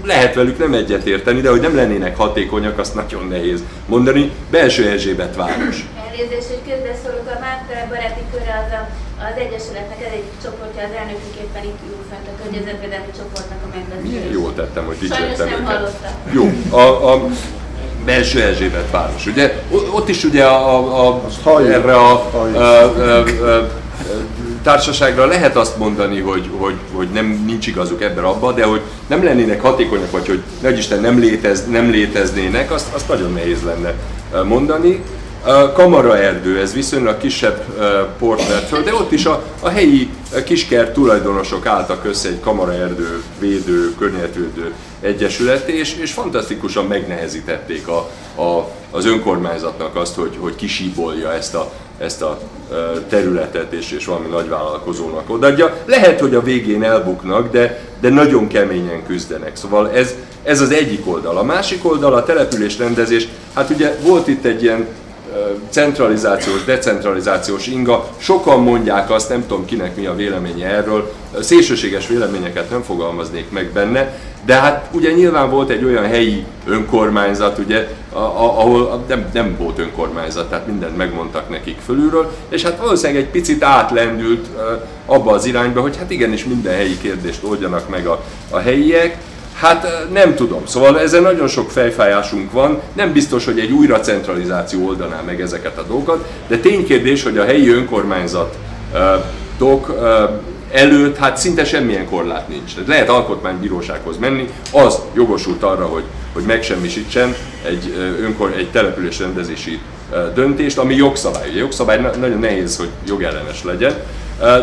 lehet velük nem egyetérteni, de hogy nem lennének hatékonyak, azt nagyon nehéz mondani. Belső Erzsébet város. Elnézést, hogy közbeszólok a Márta baráti körre az, a, az Egyesületnek ez egy csoportja, az elnöküképpen itt ül fent a környezetvédelmi csoportnak a megbeszélés. Milyen jól tettem, hogy dicsértem őket. nem hallotta. Jó, a, a belső Erzsébet város, ugye? Ott is ugye a, a, a erre a, a, a, a, a társaságra lehet azt mondani, hogy, hogy, hogy nem nincs igazuk ebben abba, de hogy nem lennének hatékonyak, vagy hogy nagy Isten nem, létez, nem léteznének, azt, azt nagyon nehéz lenne mondani. Kamara erdő, ez viszonylag kisebb port vett föl, de ott is a, a helyi kiskert tulajdonosok álltak össze egy kamara erdő védő, környezetvédő egyesület, és, és fantasztikusan megnehezítették a, a, az önkormányzatnak azt, hogy, hogy kisíbolja ezt a, ezt a területet, és, és valami nagyvállalkozónak odaadja. Lehet, hogy a végén elbuknak, de, de nagyon keményen küzdenek. Szóval ez, ez az egyik oldal. A másik oldal a településrendezés. Hát ugye volt itt egy ilyen centralizációs, decentralizációs inga. Sokan mondják azt, nem tudom kinek mi a véleménye erről, szélsőséges véleményeket nem fogalmaznék meg benne, de hát ugye nyilván volt egy olyan helyi önkormányzat, ugye, ahol nem, nem volt önkormányzat, tehát mindent megmondtak nekik fölülről, és hát valószínűleg egy picit átlendült abba az irányba, hogy hát igenis minden helyi kérdést oldjanak meg a, a helyiek, Hát nem tudom, szóval ezen nagyon sok fejfájásunk van, nem biztos, hogy egy újra centralizáció oldaná meg ezeket a dolgokat, de ténykérdés, hogy a helyi önkormányzatok előtt hát szinte semmilyen korlát nincs. Lehet alkotmánybírósághoz menni, az jogosult arra, hogy, hogy megsemmisítsen egy, önkor, egy település rendezési döntést, ami jogszabály. Ugye jogszabály nagyon nehéz, hogy jogellenes legyen,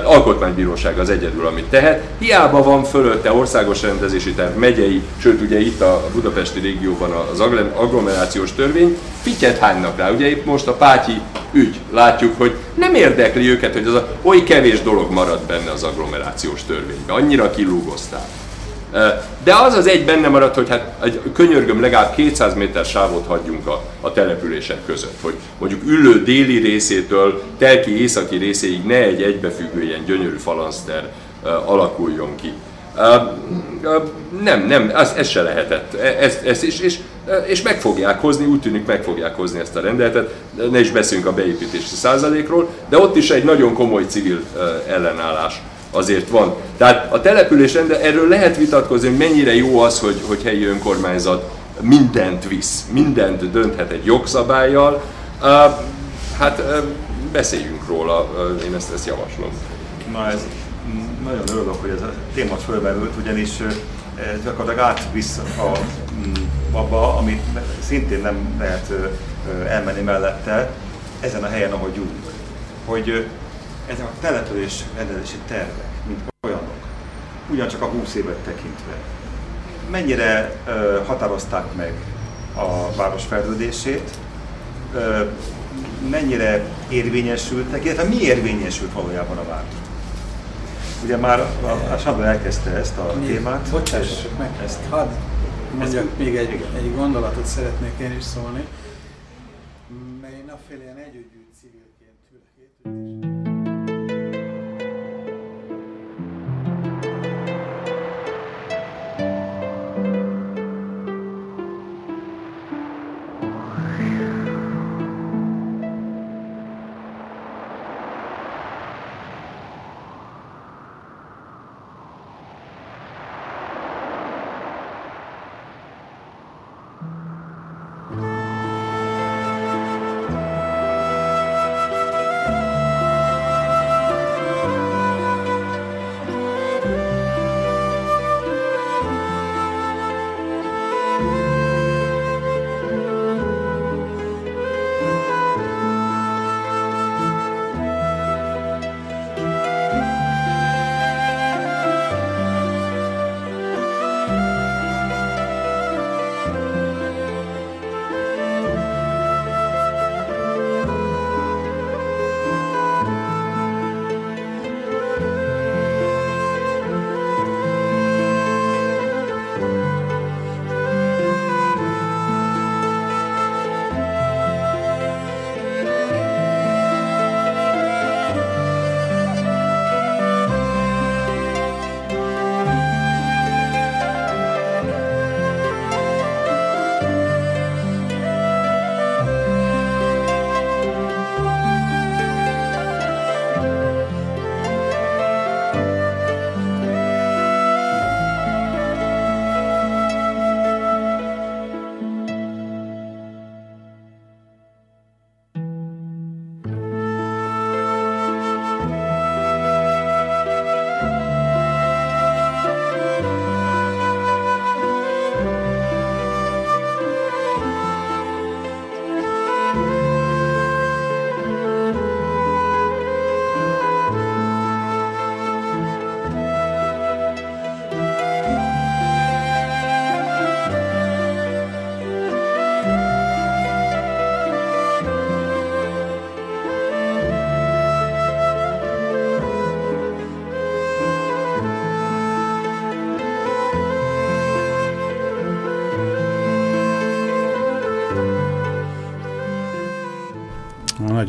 Alkotmánybíróság az egyedül, amit tehet. Hiába van fölötte országos rendezési terv, megyei, sőt ugye itt a budapesti régióban az agglomerációs törvény, fityet hánynak rá. Ugye itt most a Pátyi ügy, látjuk, hogy nem érdekli őket, hogy az a, oly kevés dolog marad benne az agglomerációs törvényben. Annyira kilúgozták. De az az egy benne maradt, hogy hát egy könyörgöm legalább 200 méter sávot hagyjunk a, a települések között, hogy mondjuk Üllő déli részétől Telki északi részéig ne egy egybefüggő ilyen gyönyörű falanszter alakuljon ki. Nem, nem, ez, ez se lehetett. E, ez, ez, és, és, és meg fogják hozni, úgy tűnik meg fogják hozni ezt a rendeletet, ne is beszélünk a beépítési százalékról, de ott is egy nagyon komoly civil ellenállás azért van. Tehát a település rende, erről lehet vitatkozni, hogy mennyire jó az, hogy, hogy helyi önkormányzat mindent visz, mindent dönthet egy jogszabályjal. Hát beszéljünk róla, én ezt, ezt javaslom. Na ez nagyon örülök, hogy ez a téma fölmerült, ugyanis gyakorlatilag átvisz a, abba, amit szintén nem lehet elmenni mellette, ezen a helyen, ahogy úgy, hogy ezek a település rendelési tervek, mint olyanok, ugyancsak a 20 évet tekintve, mennyire ö, határozták meg a város fejlődését, ö, mennyire érvényesültek, illetve mi érvényesült valójában a város. Ugye már a, a Sándor elkezdte ezt a még, témát. Bocsássatok meg, ezt, hadd mondjak ezt, még egy, egy gondolatot szeretnék én is szólni,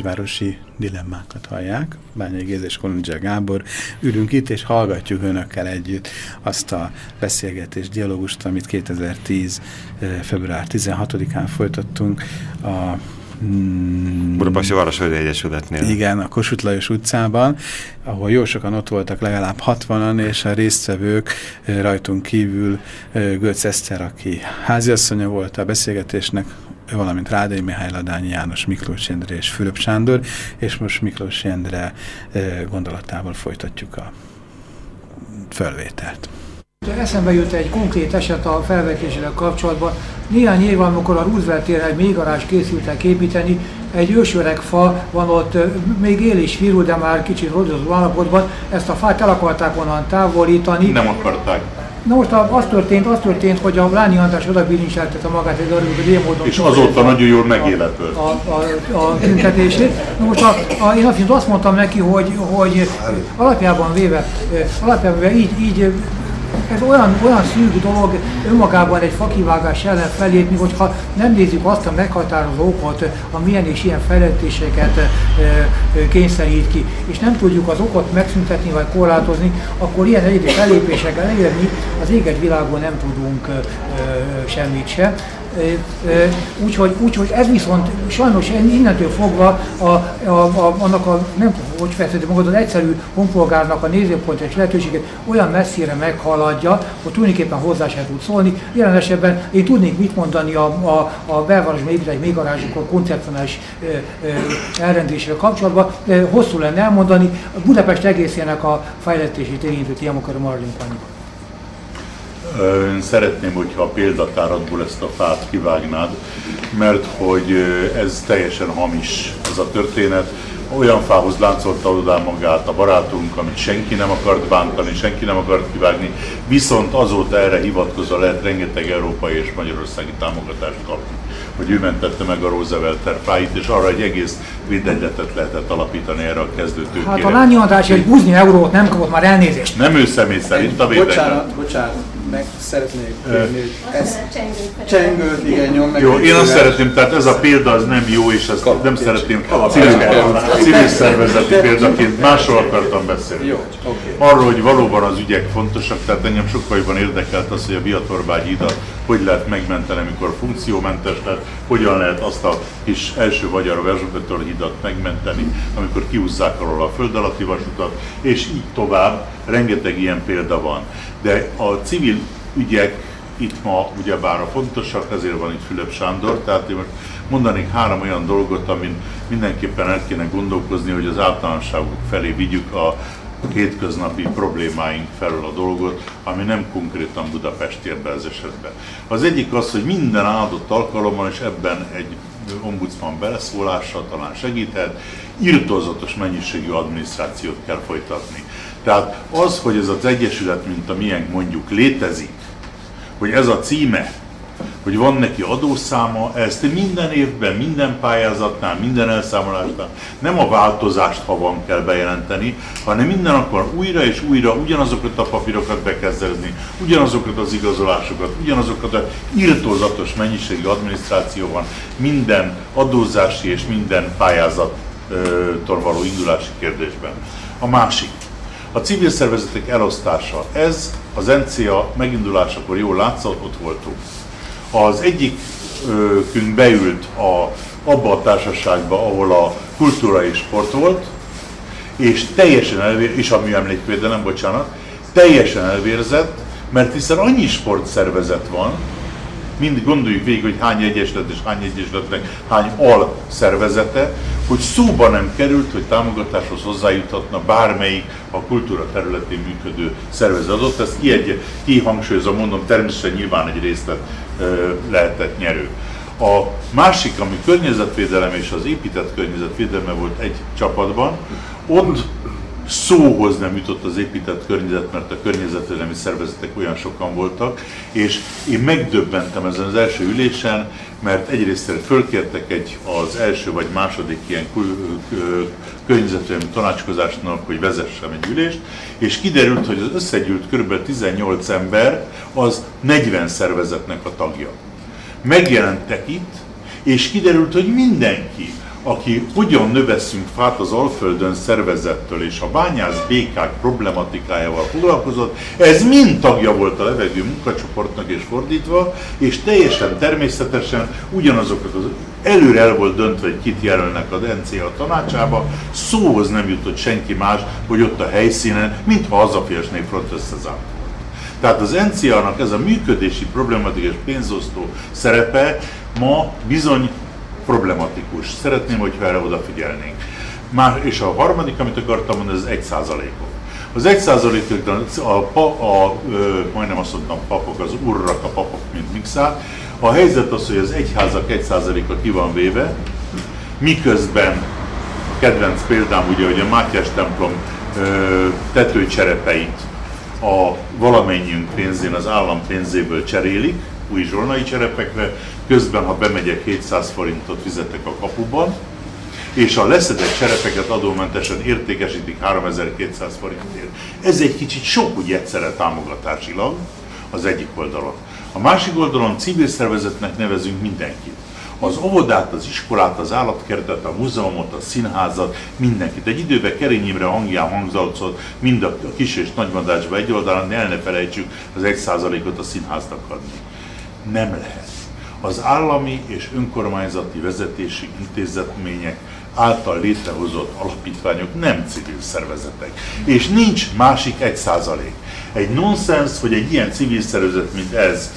nagyvárosi dilemmákat hallják. Bányai Géz és Kolondzsia Gábor. Ülünk itt, és hallgatjuk önökkel együtt azt a beszélgetés, dialógust, amit 2010. február 16-án folytattunk a Hmm. Budapesti Városvédő Egyesületnél. Igen, a Kossuth Lajos utcában, ahol jó sokan ott voltak, legalább 60-an, és a résztvevők rajtunk kívül Götz Eszter, aki háziasszonya volt a beszélgetésnek, valamint Rádai Mihály Ladányi János, Miklós Jendre és Fülöp Sándor, és most Miklós Jendre gondolatával folytatjuk a felvételt. Eszembe jut egy konkrét eset a felvetésével kapcsolatban. Néhány év, amikor a Roosevelt térre egy mélygarázs készültek építeni, egy ősöreg fa van ott, még él is virul, de már kicsit rodozó állapotban. Ezt a fát el akarták onnan távolítani. Nem akarták. Na most az történt, az történt, hogy a Lányi András oda bilincseltette magát egy darabig, módon. És azóta nagyon jól megéletült. A, a, a, a tüntetését. Na most a, a, én azt mondtam neki, hogy, hogy alapjában véve, alapjában véve így, így ez olyan, olyan szűk dolog önmagában egy fakivágás ellen felépni, hogyha nem nézzük azt a meghatározó okot, a milyen és ilyen fejlesztéseket kényszerít ki, és nem tudjuk az okot megszüntetni vagy korlátozni, akkor ilyen egyedi fellépésekkel elérni az éget világon nem tudunk semmit se. Úgyhogy úgy, hogy ez viszont sajnos innentől fogva a, a, a, annak a, nem hogy fejezhetem magad, az egyszerű honpolgárnak a nézőpontja és lehetőséget olyan messzire meghaladja, hogy tulajdonképpen hozzá sem tud szólni. Jelen esetben én tudnék mit mondani a, a, a belvárosban épített egy mélygarázsokon koncepcionális elrendésre kapcsolatban. Hosszú lenne elmondani, Budapest egészének a fejlesztését érintő ilyen akarom arra én szeretném, hogyha a példatáradból ezt a fát kivágnád, mert hogy ez teljesen hamis ez a történet. Olyan fához láncolta oda magát a barátunk, amit senki nem akart bántani, senki nem akart kivágni, viszont azóta erre hivatkozva lehet rengeteg európai és magyarországi támogatást kapni hogy ő mentette meg a Roosevelt fáit, és arra egy egész védegyletet lehetett alapítani erre a kezdőtőkére. Hát a Lányi András egy buzni eurót nem kapott már elnézést. Nem ő személy szerint a védegylet. Bocsánat, bocsánat, meg szeretnék kérni, hogy ezt Csengőt. igen, nyom meg. Jó, én azt szeretném, tehát ez a példa az nem jó, és ezt nem szeretném civil, civil szervezeti példaként, másról akartam beszélni. Jó, oké. Arról, hogy valóban az ügyek fontosak, tehát engem sokkal jobban érdekelt az, hogy a Biatorbágy hidat hogy lehet megmenteni, amikor funkciómentes lett, hogyan lehet azt a kis első magyar Verzsonkötör hidat megmenteni, amikor kiúzzák alól a föld alatti vasutat, és így tovább, rengeteg ilyen példa van. De a civil ügyek itt ma ugyebár a fontosak, ezért van itt Fülöp Sándor, tehát én most mondanék három olyan dolgot, amin mindenképpen el kéne gondolkozni, hogy az általánosságok felé vigyük a hétköznapi problémáink felől a dolgot, ami nem konkrétan Budapest ér be ez esetben. Az egyik az, hogy minden áldott alkalommal, és ebben egy ombudsman beleszólása talán segíthet, irtózatos mennyiségű adminisztrációt kell folytatni. Tehát az, hogy ez az egyesület, mint a miénk mondjuk létezik, hogy ez a címe, hogy van neki adószáma, ezt minden évben, minden pályázatnál, minden elszámolásnál nem a változást, ha kell bejelenteni, hanem minden akkor újra és újra ugyanazokat a papírokat bekezdezni, ugyanazokat az igazolásokat, ugyanazokat a irtózatos mennyiségű adminisztráció van minden adózási és minden pályázattól való indulási kérdésben. A másik, a civil szervezetek elosztása. Ez az NCA megindulásakor jól látszott, ott voltunk. Az egyikünk beült a, abba a társaságba, ahol a kultúra és sport volt, és teljesen elvér, és a műemlékvédelem, bocsánat, teljesen elvérzett, mert hiszen annyi sportszervezet van, mind gondoljuk végig, hogy hány egyesület és hány egyesületnek hány al szervezete, hogy szóba nem került, hogy támogatáshoz hozzájuthatna bármelyik a kultúra területén működő szervezet adott. Ezt ki kihangsúlyozom, mondom, természetesen nyilván egy részlet lehetett nyerő. A másik, ami környezetvédelem és az épített környezetvédelme volt egy csapatban, ott szóhoz nem jutott az épített környezet, mert a környezetvédelmi szervezetek olyan sokan voltak, és én megdöbbentem ezen az első ülésen, mert egyrészt fölkértek egy az első vagy második ilyen környezetvédelmi tanácskozásnak, hogy vezessem egy ülést, és kiderült, hogy az összegyűlt kb. 18 ember az 40 szervezetnek a tagja. Megjelentek itt, és kiderült, hogy mindenki, aki hogyan növesszünk fát az Alföldön szervezettől és a bányász békák problematikájával foglalkozott, ez mind tagja volt a levegő munkacsoportnak és fordítva, és teljesen természetesen ugyanazokat az előre el volt döntve, hogy kit jelölnek a NCA tanácsába, szóhoz nem jutott senki más, hogy ott a helyszínen, mintha hazafias népfront összezárt. Tehát az NCA-nak ez a működési problematikus pénzosztó szerepe ma bizony problematikus. Szeretném, hogyha erre odafigyelnénk. Már, és a harmadik, amit akartam mondani, ez egy százalékok. Az egy százalékokban a, a, a, majdnem azt mondtam papok, az urrak, a papok, mint mixál. A helyzet az, hogy az egyházak egy százaléka ki van véve, miközben a kedvenc példám ugye, hogy a Mátyás templom tetőcserepeit a valamennyiünk pénzén, az állam pénzéből cserélik, új zsolnai cserepekre, közben ha bemegyek 700 forintot fizetek a kapuban, és a leszedett cserepeket adómentesen értékesítik 3200 forintért. Ez egy kicsit sok úgy egyszerre támogatásilag az egyik oldalon. A másik oldalon civil szervezetnek nevezünk mindenkit. Az óvodát, az iskolát, az állatkertet, a múzeumot, a színházat, mindenkit. Egy időben Kerény Imre hangján hangzalcolt mind a kis és nagymadásba egy oldalon, el ne felejtsük az egy százalékot a színháznak adni. Nem lehet az állami és önkormányzati vezetési intézetmények által létrehozott alapítványok nem civil szervezetek. És nincs másik egy százalék. Egy nonsens, hogy egy ilyen civil szervezet, mint ez,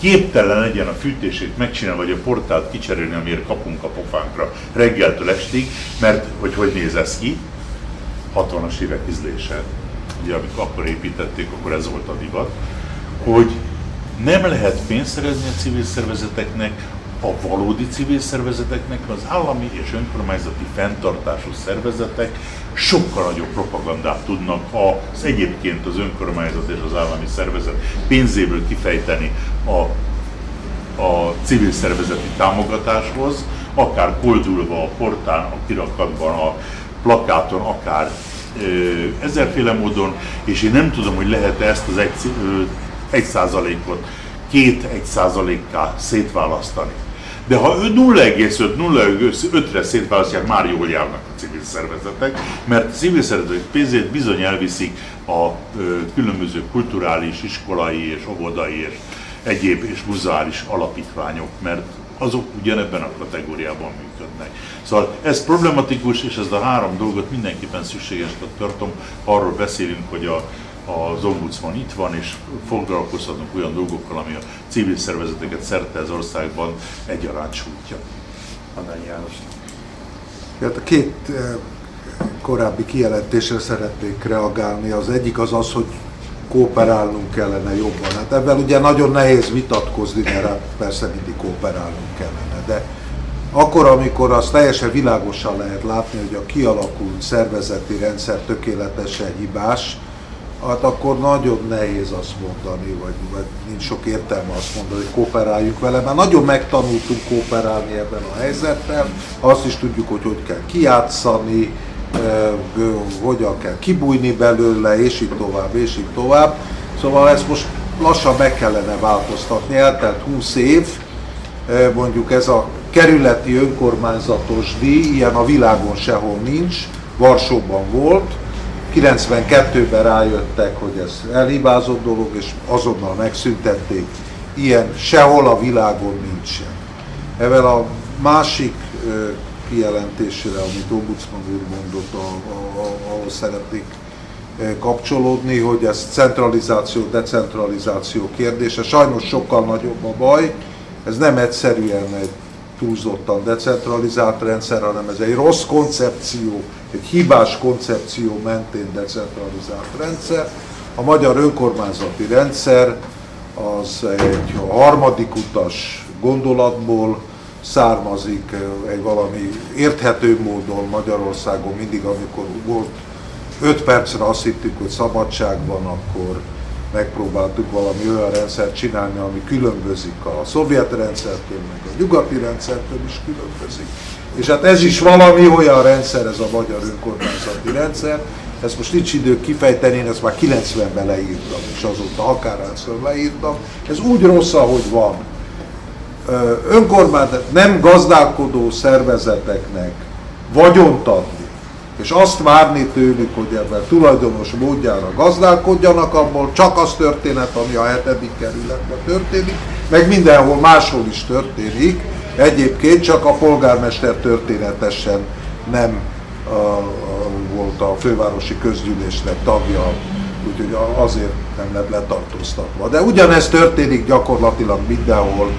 képtelen legyen a fűtését megcsinálni, vagy a portált kicserélni, amiért kapunk a pofánkra reggeltől estig, mert hogy hogy néz ez ki? 60-as évek ízlése, ugye amikor akkor építették, akkor ez volt a divat, hogy nem lehet pénzt szerezni a civil szervezeteknek, a valódi civil szervezeteknek, az állami és önkormányzati fenntartású szervezetek sokkal nagyobb propagandát tudnak az egyébként az önkormányzat és az állami szervezet pénzéből kifejteni a, a civil szervezeti támogatáshoz, akár koldulva a portán, a kirakatban, a plakáton, akár ö, ezerféle módon, és én nem tudom, hogy lehet ezt az egy egy százalékot két egy százalékká szétválasztani. De ha 0,5-0,5-re szétválasztják, már jól járnak a civil szervezetek, mert a civil szervezetek pénzét bizony elviszik a ö, különböző kulturális, iskolai és óvodai és egyéb és muzeális alapítványok, mert azok ugyanebben a kategóriában működnek. Szóval ez problematikus, és ez a három dolgot mindenképpen szükségesnek tartom. Arról beszélünk, hogy a, az ombudsman itt van, és foglalkozhatunk olyan dolgokkal, ami a civil szervezeteket szerte az országban egyaránt sújtja. Adány János. Hát a két eh, korábbi kijelentésre szeretnék reagálni. Az egyik az az, hogy kooperálnunk kellene jobban. Hát ebben ugye nagyon nehéz vitatkozni, mert hát persze mindig kooperálnunk kellene, de akkor, amikor az teljesen világosan lehet látni, hogy a kialakult szervezeti rendszer tökéletesen hibás, hát akkor nagyon nehéz azt mondani, vagy, vagy nincs sok értelme azt mondani, hogy kooperáljuk vele, mert nagyon megtanultunk kooperálni ebben a helyzettel, azt is tudjuk, hogy hogy kell kiátszani, hogyan kell kibújni belőle, és így tovább, és így tovább. Szóval ezt most lassan meg kellene változtatni, eltelt 20 év, mondjuk ez a kerületi önkormányzatos díj, ilyen a világon sehol nincs, Varsóban volt, 92-ben rájöttek, hogy ez elhibázott dolog, és azonnal megszüntették. Ilyen sehol a világon nincsen. Evel a másik kijelentésére, amit Ombudsman úr mondott, ahhoz szeretnék kapcsolódni, hogy ez centralizáció, decentralizáció kérdése. Sajnos sokkal nagyobb a baj, ez nem egyszerűen egy túlzottan decentralizált rendszer, hanem ez egy rossz koncepció, egy hibás koncepció mentén decentralizált rendszer. A magyar önkormányzati rendszer az egy harmadik utas gondolatból származik, egy valami érthető módon Magyarországon mindig, amikor volt 5 percre azt hittük, hogy szabadság van, akkor megpróbáltuk valami olyan rendszert csinálni, ami különbözik a szovjet rendszertől, meg a nyugati rendszertől is különbözik. És hát ez is valami olyan rendszer, ez a magyar önkormányzati rendszer. Ezt most nincs idő kifejteni, én ezt már 90-ben leírtam, és azóta akárhányszor leírtam. Ez úgy rossz, ahogy van. Önkormányzat nem gazdálkodó szervezeteknek vagyont adni, és azt várni tőlük, hogy ebben tulajdonos módjára gazdálkodjanak, abból csak az történet, ami a hetedik kerületben történik, meg mindenhol máshol is történik, egyébként csak a polgármester történetesen nem a, a, volt a fővárosi közgyűlésnek tagja, úgyhogy azért nem lett letartóztatva. De ugyanezt történik gyakorlatilag mindenhol,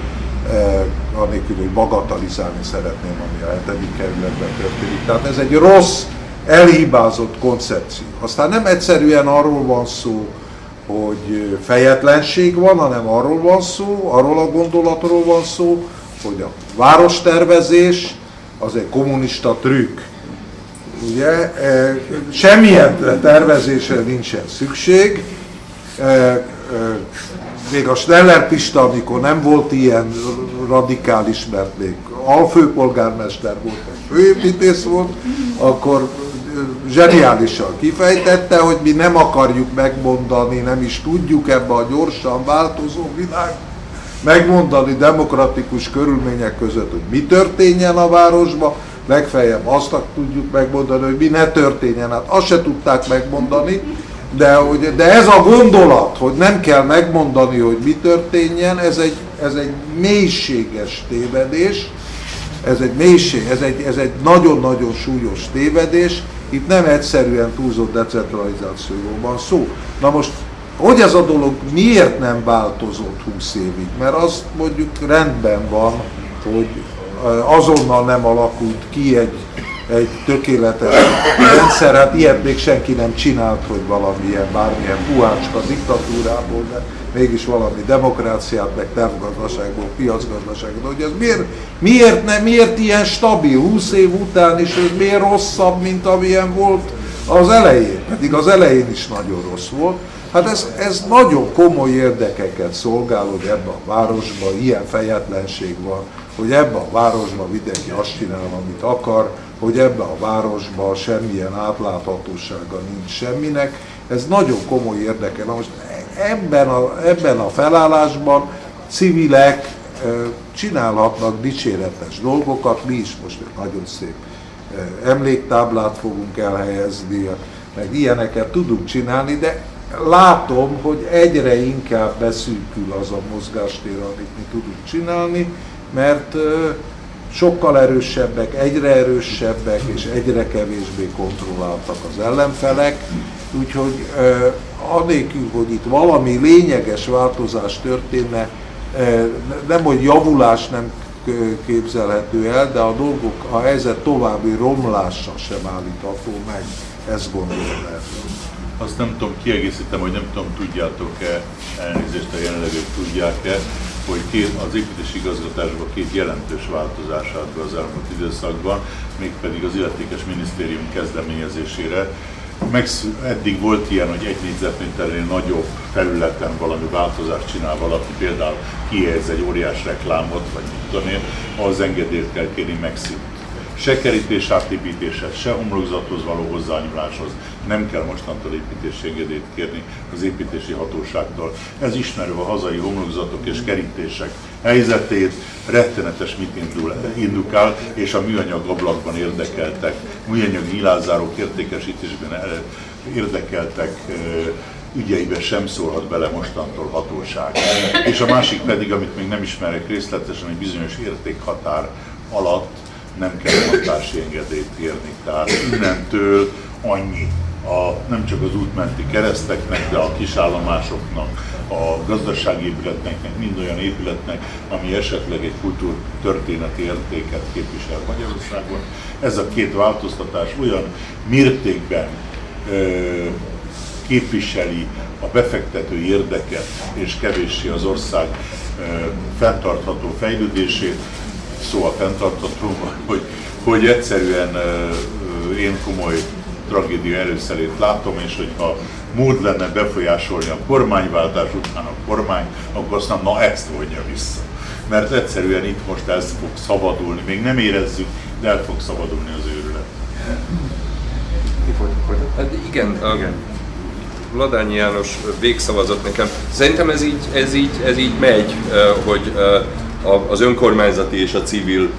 eh, anélkül, hogy bagatalizálni szeretném, ami a hetedik kerületben történik. Tehát ez egy rossz elhibázott koncepció. Aztán nem egyszerűen arról van szó, hogy fejetlenség van, hanem arról van szó, arról a gondolatról van szó, hogy a várostervezés az egy kommunista trükk. Ugye, e, semmilyen tervezésre nincsen szükség. E, e, még a Schneller Pista, amikor nem volt ilyen radikális, mert még alfőpolgármester volt, meg főépítész volt, akkor zseniálisan kifejtette, hogy mi nem akarjuk megmondani, nem is tudjuk ebbe a gyorsan változó világ megmondani demokratikus körülmények között, hogy mi történjen a városba, legfeljebb azt tudjuk megmondani, hogy mi ne történjen, hát azt se tudták megmondani, de, hogy, de ez a gondolat, hogy nem kell megmondani, hogy mi történjen, ez egy, ez egy mélységes tévedés, ez egy mélység, ez egy, ez egy nagyon-nagyon súlyos tévedés, itt nem egyszerűen túlzott decentralizációról van szó. Na most, hogy ez a dolog miért nem változott 20 évig? Mert az mondjuk rendben van, hogy azonnal nem alakult ki egy, egy tökéletes rendszer, hát ilyet még senki nem csinált, hogy valamilyen, bármilyen puhácska diktatúrából, de mégis valami demokráciát, meg tervgazdaságból, piacgazdaságból, hogy ez miért, miért, nem, miért ilyen stabil? 20 év után is, ez miért rosszabb, mint amilyen volt az elején, pedig az elején is nagyon rossz volt. Hát ez, ez nagyon komoly érdekeket szolgál, hogy ebben a városban ilyen fejetlenség van, hogy ebben a városban mindenki azt csinál, amit akar, hogy ebben a városban semmilyen átláthatósága nincs semminek. Ez nagyon komoly érdeke. Na most ebben a, ebben a felállásban civilek csinálhatnak dicséretes dolgokat, mi is most egy nagyon szép emléktáblát fogunk elhelyezni, meg ilyeneket tudunk csinálni, de látom, hogy egyre inkább beszűkül az a mozgástér, amit mi tudunk csinálni, mert sokkal erősebbek, egyre erősebbek és egyre kevésbé kontrolláltak az ellenfelek, úgyhogy anélkül, hogy itt valami lényeges változás történne, nem, hogy javulás nem képzelhető el, de a dolgok, a helyzet további romlása sem állítható meg, ezt gondolom erről. Azt nem tudom, kiegészítem, hogy nem tudom, tudjátok-e, elnézést a jelenlegők tudják-e, hogy két, az építési igazgatásban két jelentős változás állt be az elmúlt időszakban, mégpedig az illetékes minisztérium kezdeményezésére. Megsz, eddig volt ilyen, hogy egy négyzetméternél nagyobb felületen valami változást csinál valaki, például kijelz egy óriás reklámot, vagy mit tudom én, az engedélyt kell kérni megszűnt se kerítés átépítéshez, se homlokzathoz való hozzányúláshoz nem kell mostantól építési engedélyt kérni az építési hatóságtól. Ez ismerve a hazai homlokzatok és kerítések helyzetét, rettenetes mit indul, indukál, és a műanyag ablakban érdekeltek, műanyag nyilázárok értékesítésben érdekeltek ügyeibe sem szólhat bele mostantól hatóság. És a másik pedig, amit még nem ismerek részletesen, egy bizonyos értékhatár alatt nem kell hatási engedélyt kérni. Tehát innentől annyi a, nem csak az útmenti kereszteknek, de a kisállomásoknak, a gazdasági épületeknek, mind olyan épületnek, ami esetleg egy kultúrtörténeti értéket képvisel Magyarországon. Ez a két változtatás olyan mértékben ö, képviseli a befektető érdeket, és kevéssé az ország ö, fenntartható fejlődését, szó a fenntartható, hogy, hogy egyszerűen én komoly tragédia előszelét látom, és hogyha mód lenne befolyásolni a kormányváltás után a kormány, akkor azt na ezt vonja vissza. Mert egyszerűen itt most ez fog szabadulni, még nem érezzük, de el fog szabadulni az őrület. Hát igen, a igen. Ladányi János végszavazott nekem. Szerintem ez így, ez így, ez így megy, hogy az önkormányzati és a civil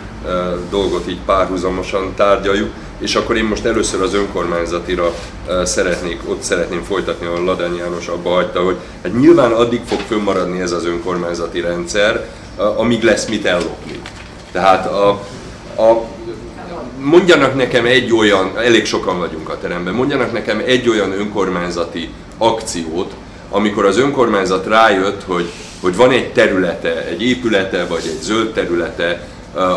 dolgot így párhuzamosan tárgyaljuk és akkor én most először az önkormányzatira szeretnék, ott szeretném folytatni, ahol Ladány János abba hagyta, hogy hát nyilván addig fog fönnmaradni ez az önkormányzati rendszer, amíg lesz mit ellopni. Tehát a, a, mondjanak nekem egy olyan, elég sokan vagyunk a teremben, mondjanak nekem egy olyan önkormányzati akciót, amikor az önkormányzat rájött, hogy, hogy van egy területe, egy épülete, vagy egy zöld területe,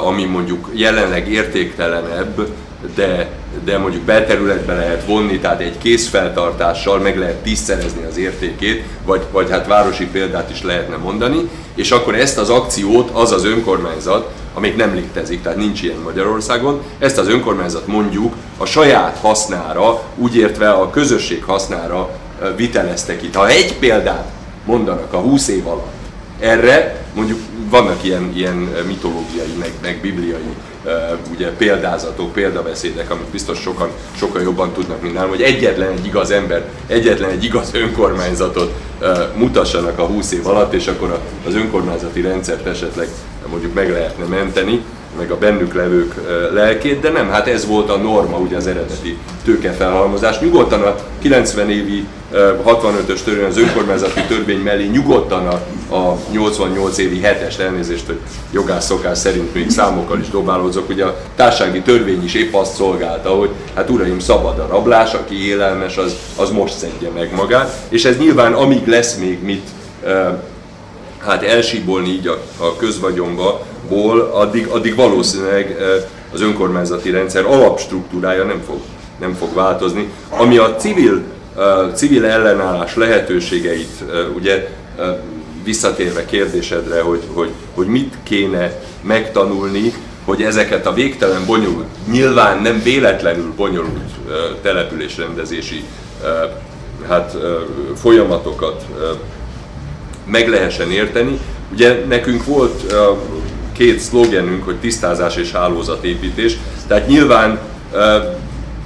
ami mondjuk jelenleg értéktelenebb, de, de mondjuk belterületbe lehet vonni, tehát egy készfeltartással meg lehet tízszerezni az értékét, vagy, vagy hát városi példát is lehetne mondani, és akkor ezt az akciót az az önkormányzat, amik nem létezik, tehát nincs ilyen Magyarországon, ezt az önkormányzat mondjuk a saját hasznára, úgy értve a közösség hasznára vitelezte ki. Ha egy példát mondanak a 20 év alatt erre, mondjuk vannak ilyen, ilyen mitológiai, meg, meg bibliai ugye példázatok, példabeszédek, amit biztos sokan, sokan jobban tudnak, mint nálam, hogy egyetlen egy igaz ember, egyetlen egy igaz önkormányzatot mutassanak a 20 év alatt, és akkor az önkormányzati rendszert esetleg mondjuk meg lehetne menteni meg a bennük levők lelkét, de nem, hát ez volt a norma, ugye az eredeti tőkefelhalmozás. Nyugodtan a 90 évi 65-ös törvény, az önkormányzati törvény mellé nyugodtan a, a 88 évi 7-es elnézést, hogy jogász szokás szerint még számokkal is dobálózok, ugye a társági törvény is épp azt szolgálta, hogy hát uraim, szabad a rablás, aki élelmes, az, az most szedje meg magát, és ez nyilván amíg lesz még mit hát elsíbolni így a, a közvagyonba, ból, addig, addig valószínűleg az önkormányzati rendszer alapstruktúrája nem fog, nem fog változni. Ami a civil, civil ellenállás lehetőségeit, ugye visszatérve kérdésedre, hogy, hogy, hogy mit kéne megtanulni, hogy ezeket a végtelen bonyolult, nyilván nem véletlenül bonyolult településrendezési hát, folyamatokat meg lehessen érteni. Ugye nekünk volt két szlogenünk, hogy tisztázás és hálózatépítés. Tehát nyilván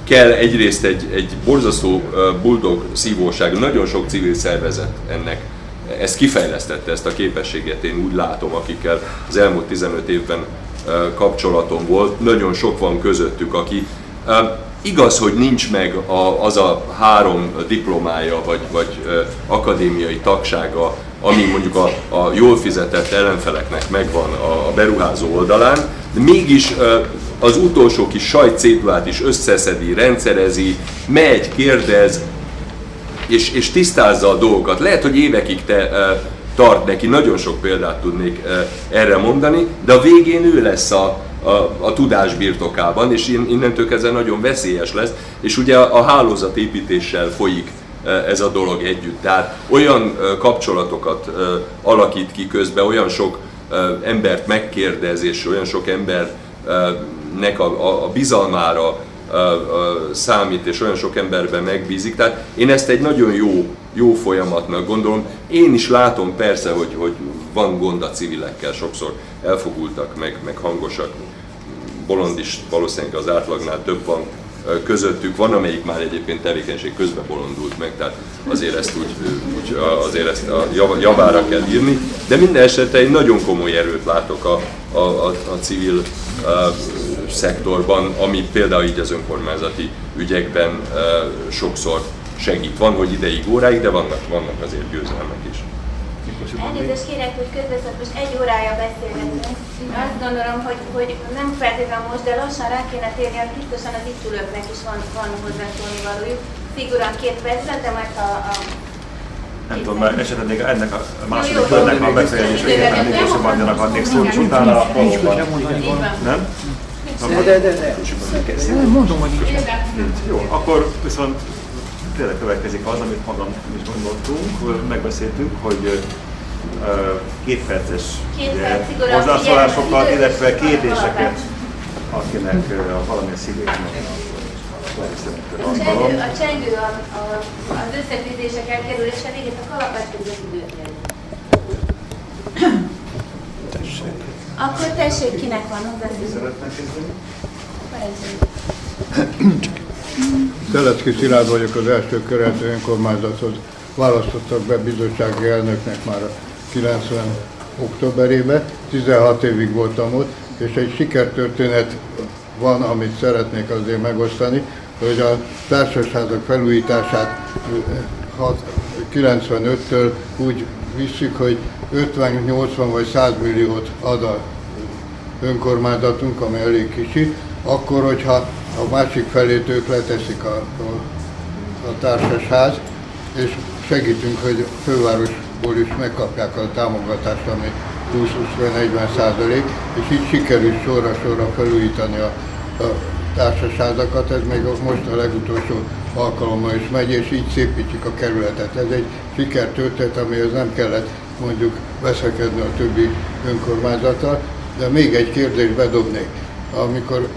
kell egyrészt egy, egy borzasztó buldog szívóság, nagyon sok civil szervezet ennek ezt kifejlesztette, ezt a képességet, én úgy látom, akikkel az elmúlt 15 évben kapcsolatom volt. Nagyon sok van közöttük, aki igaz, hogy nincs meg az a három diplomája, vagy, vagy akadémiai tagsága, ami mondjuk a, a jól fizetett ellenfeleknek megvan a, a beruházó oldalán, de mégis az utolsó kis sajtcédulát is összeszedi, rendszerezi, megy, kérdez, és, és tisztázza a dolgokat. Lehet, hogy évekig te tart neki, nagyon sok példát tudnék erre mondani, de a végén ő lesz a, a, a tudás birtokában, és innentől kezdve nagyon veszélyes lesz, és ugye a, hálózatépítéssel folyik ez a dolog együtt. Tehát olyan kapcsolatokat alakít ki közben, olyan sok embert megkérdez, és olyan sok embernek a, a, a bizalmára számít, és olyan sok emberben megbízik. Tehát én ezt egy nagyon jó, jó folyamatnak gondolom. Én is látom persze, hogy, hogy van gond a civilekkel, sokszor elfogultak, meg, meg hangosak. Bolond is valószínűleg az átlagnál több van közöttük van, amelyik már egyébként tevékenység közben bolondult meg, tehát azért ezt úgy, úgy azért ezt a javára kell írni, de minden esetre egy nagyon komoly erőt látok a, a, a, a civil a, szektorban, ami például így az önkormányzati ügyekben a, sokszor segít. Van, hogy ideig, óráig, de vannak, vannak azért győzelmek is. Elnézést kérek, hogy közbeszólt, most egy órája beszélgetünk. Azt gondolom, hogy, hogy nem feltétlenül most, de lassan rá kéne térni, hogy biztosan az itt ülőknek is van, van hozzászólni valójuk. Figurán két percre, de majd a, a nem tudom, mert esetleg még ennek a második körnek a beszélgetés végén Miklós Bandjának adnék szót, és utána a Nem? De, de, de, de. Mondom, hogy nincs. Jó, akkor viszont tényleg következik az, amit magam is gondoltunk, megbeszéltünk, hogy két perces hozzászólásokat, illetve kérdéseket, akinek a valamilyen szívét a csengő, a csengő a, a, az összefűzések elkerülése végét a kalapács időt Tessék. Akkor tessék, kinek van hozzászólás? Szelecki Szilárd vagyok az első kerületi önkormányzathoz. Választottak be bizottsági elnöknek már a 90 októberében. 16 évig voltam ott, és egy sikertörténet van, amit szeretnék azért megosztani, hogy a társasházak felújítását 95-től úgy visszük, hogy 50, 80 vagy 100 milliót ad a önkormányzatunk, ami elég kicsi, akkor, hogyha a másik felét ők leteszik a, a, a társasház, és segítünk, hogy a fővárosból is megkapják a támogatást, ami 20-40 százalék, és így sikerül sorra-sorra felújítani a, a társasházakat, ez még most a legutolsó alkalommal is megy, és így szépítjük a kerületet. Ez egy sikertörténet, amihez nem kellett mondjuk veszekedni a többi önkormányzattal, de még egy kérdést bedobnék. Amikor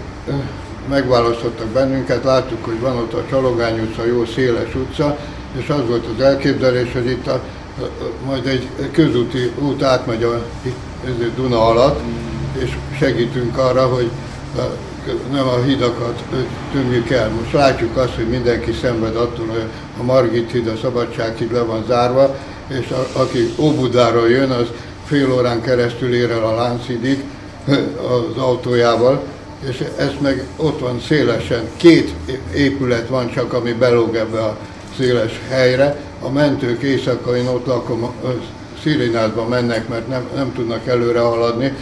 megválasztottak bennünket, láttuk, hogy van ott a Csalogány utca, jó széles utca, és az volt az elképzelés, hogy itt a, majd egy közúti út átmegy a Duna alatt, és segítünk arra, hogy nem a hidakat tömjük el. Most látjuk azt, hogy mindenki szenved attól, hogy a Margit híd, a Szabadság híd le van zárva, és a, aki Óbudáról jön, az fél órán keresztül ér el a Lánchidig az autójával, és ez meg ott van szélesen, két épület van csak, ami belóg ebbe a széles helyre. A mentők éjszaka, én ott lakom, Szirinádba mennek, mert nem, nem tudnak előre haladni,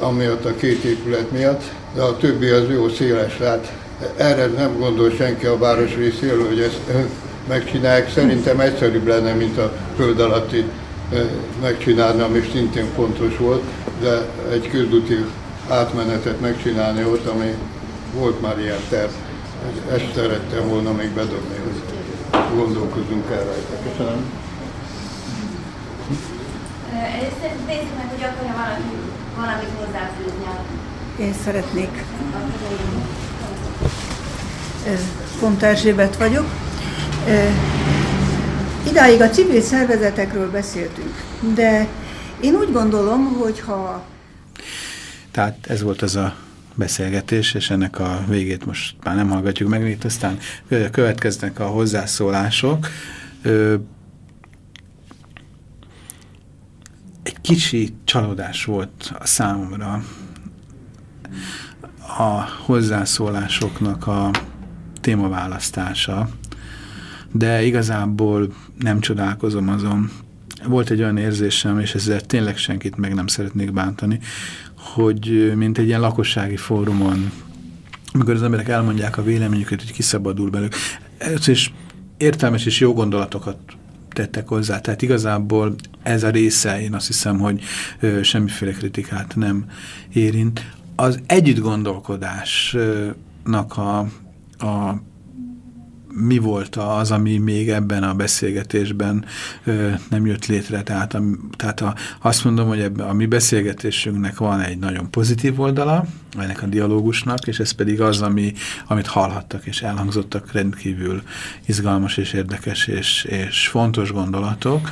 amiatt a két épület miatt, de a többi az jó széles, tehát erre nem gondol senki a város részéről, hogy ezt megcsinálják. Szerintem egyszerűbb lenne, mint a föld alatti megcsinálni, ami szintén fontos volt, de egy közúti átmenetet megcsinálni ott, ami volt már ilyen terv. Ezt szerettem volna még bedobni, hogy gondolkozunk el rajta. Köszönöm. Először nézzük meg, hogy akarja valaki valamit hozzáfűzni. Én szeretnék. Pont Erzsébet vagyok. Idáig a civil szervezetekről beszéltünk, de én úgy gondolom, hogy ha tehát ez volt az a beszélgetés, és ennek a végét most már nem hallgatjuk meg, itt aztán következnek a hozzászólások. Egy kicsi csalódás volt a számomra a hozzászólásoknak a témaválasztása, de igazából nem csodálkozom azon. Volt egy olyan érzésem, és ezzel tényleg senkit meg nem szeretnék bántani, hogy mint egy ilyen lakossági fórumon, amikor az emberek elmondják a véleményüket, hogy kiszabadul belőle. És értelmes és jó gondolatokat tettek hozzá. Tehát igazából ez a része, én azt hiszem, hogy ö, semmiféle kritikát nem érint. Az együtt gondolkodásnak a, a mi volt az, ami még ebben a beszélgetésben ö, nem jött létre. Tehát, a, tehát a, azt mondom, hogy ebben a mi beszélgetésünknek van egy nagyon pozitív oldala, ennek a dialógusnak, és ez pedig az, ami, amit hallhattak és elhangzottak rendkívül izgalmas és érdekes és, és fontos gondolatok.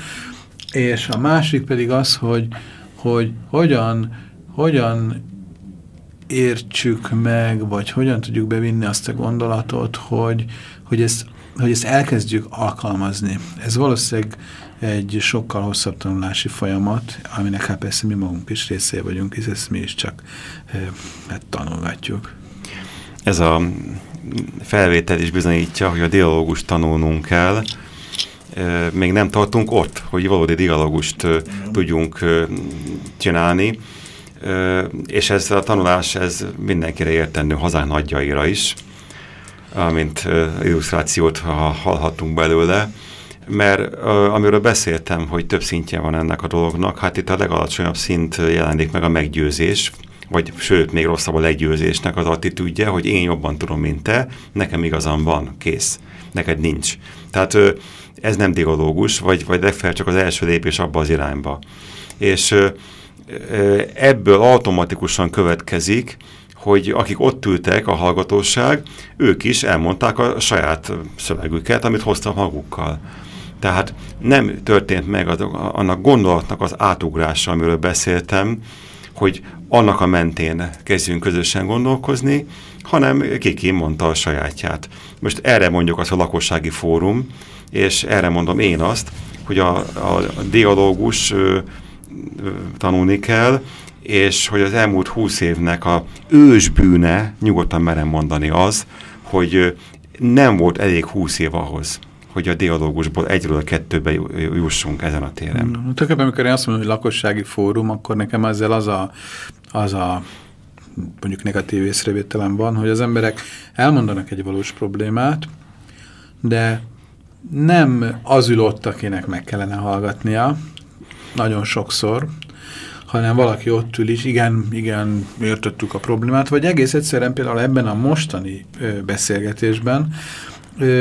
És a másik pedig az, hogy, hogy hogyan, hogyan értsük meg, vagy hogyan tudjuk bevinni azt a gondolatot, hogy, hogy ezt, hogy ezt elkezdjük alkalmazni. Ez valószínűleg egy sokkal hosszabb tanulási folyamat, aminek hát persze mi magunk is részé vagyunk, hisz ezt mi is csak hát, tanulgatjuk. Ez a felvétel is bizonyítja, hogy a dialógus tanulnunk kell, még nem tartunk ott, hogy valódi dialógust tudjunk csinálni, és ez a tanulás ez mindenkire értendő hazán nagyjaira is, mint illusztrációt hallhatunk belőle, mert amiről beszéltem, hogy több szintje van ennek a dolognak, hát itt a legalacsonyabb szint jelenik meg a meggyőzés, vagy sőt, még rosszabb a legyőzésnek az attitűdje, hogy én jobban tudom, mint te, nekem igazam van, kész, neked nincs. Tehát ez nem dialógus, vagy, vagy legfeljebb csak az első lépés abba az irányba. És ebből automatikusan következik, hogy akik ott ültek, a hallgatóság, ők is elmondták a saját szövegüket, amit hoztak magukkal. Tehát nem történt meg az, annak gondolatnak az átugrása, amiről beszéltem, hogy annak a mentén kezdjünk közösen gondolkozni, hanem Kiki mondta a sajátját. Most erre mondjuk az a lakossági fórum, és erre mondom én azt, hogy a, a dialógus tanulni kell, és hogy az elmúlt húsz évnek a ősbűne, nyugodtan merem mondani az, hogy nem volt elég húsz év ahhoz, hogy a dialógusból egyről kettőbe jussunk ezen a téren. Tulajdonképpen, amikor én azt mondom, hogy lakossági fórum, akkor nekem ezzel az a, az a mondjuk negatív észrevételem van, hogy az emberek elmondanak egy valós problémát, de nem az ül ott, akinek meg kellene hallgatnia, nagyon sokszor, hanem valaki ott ül is, igen, igen, értettük a problémát, vagy egész egyszerűen például ebben a mostani beszélgetésben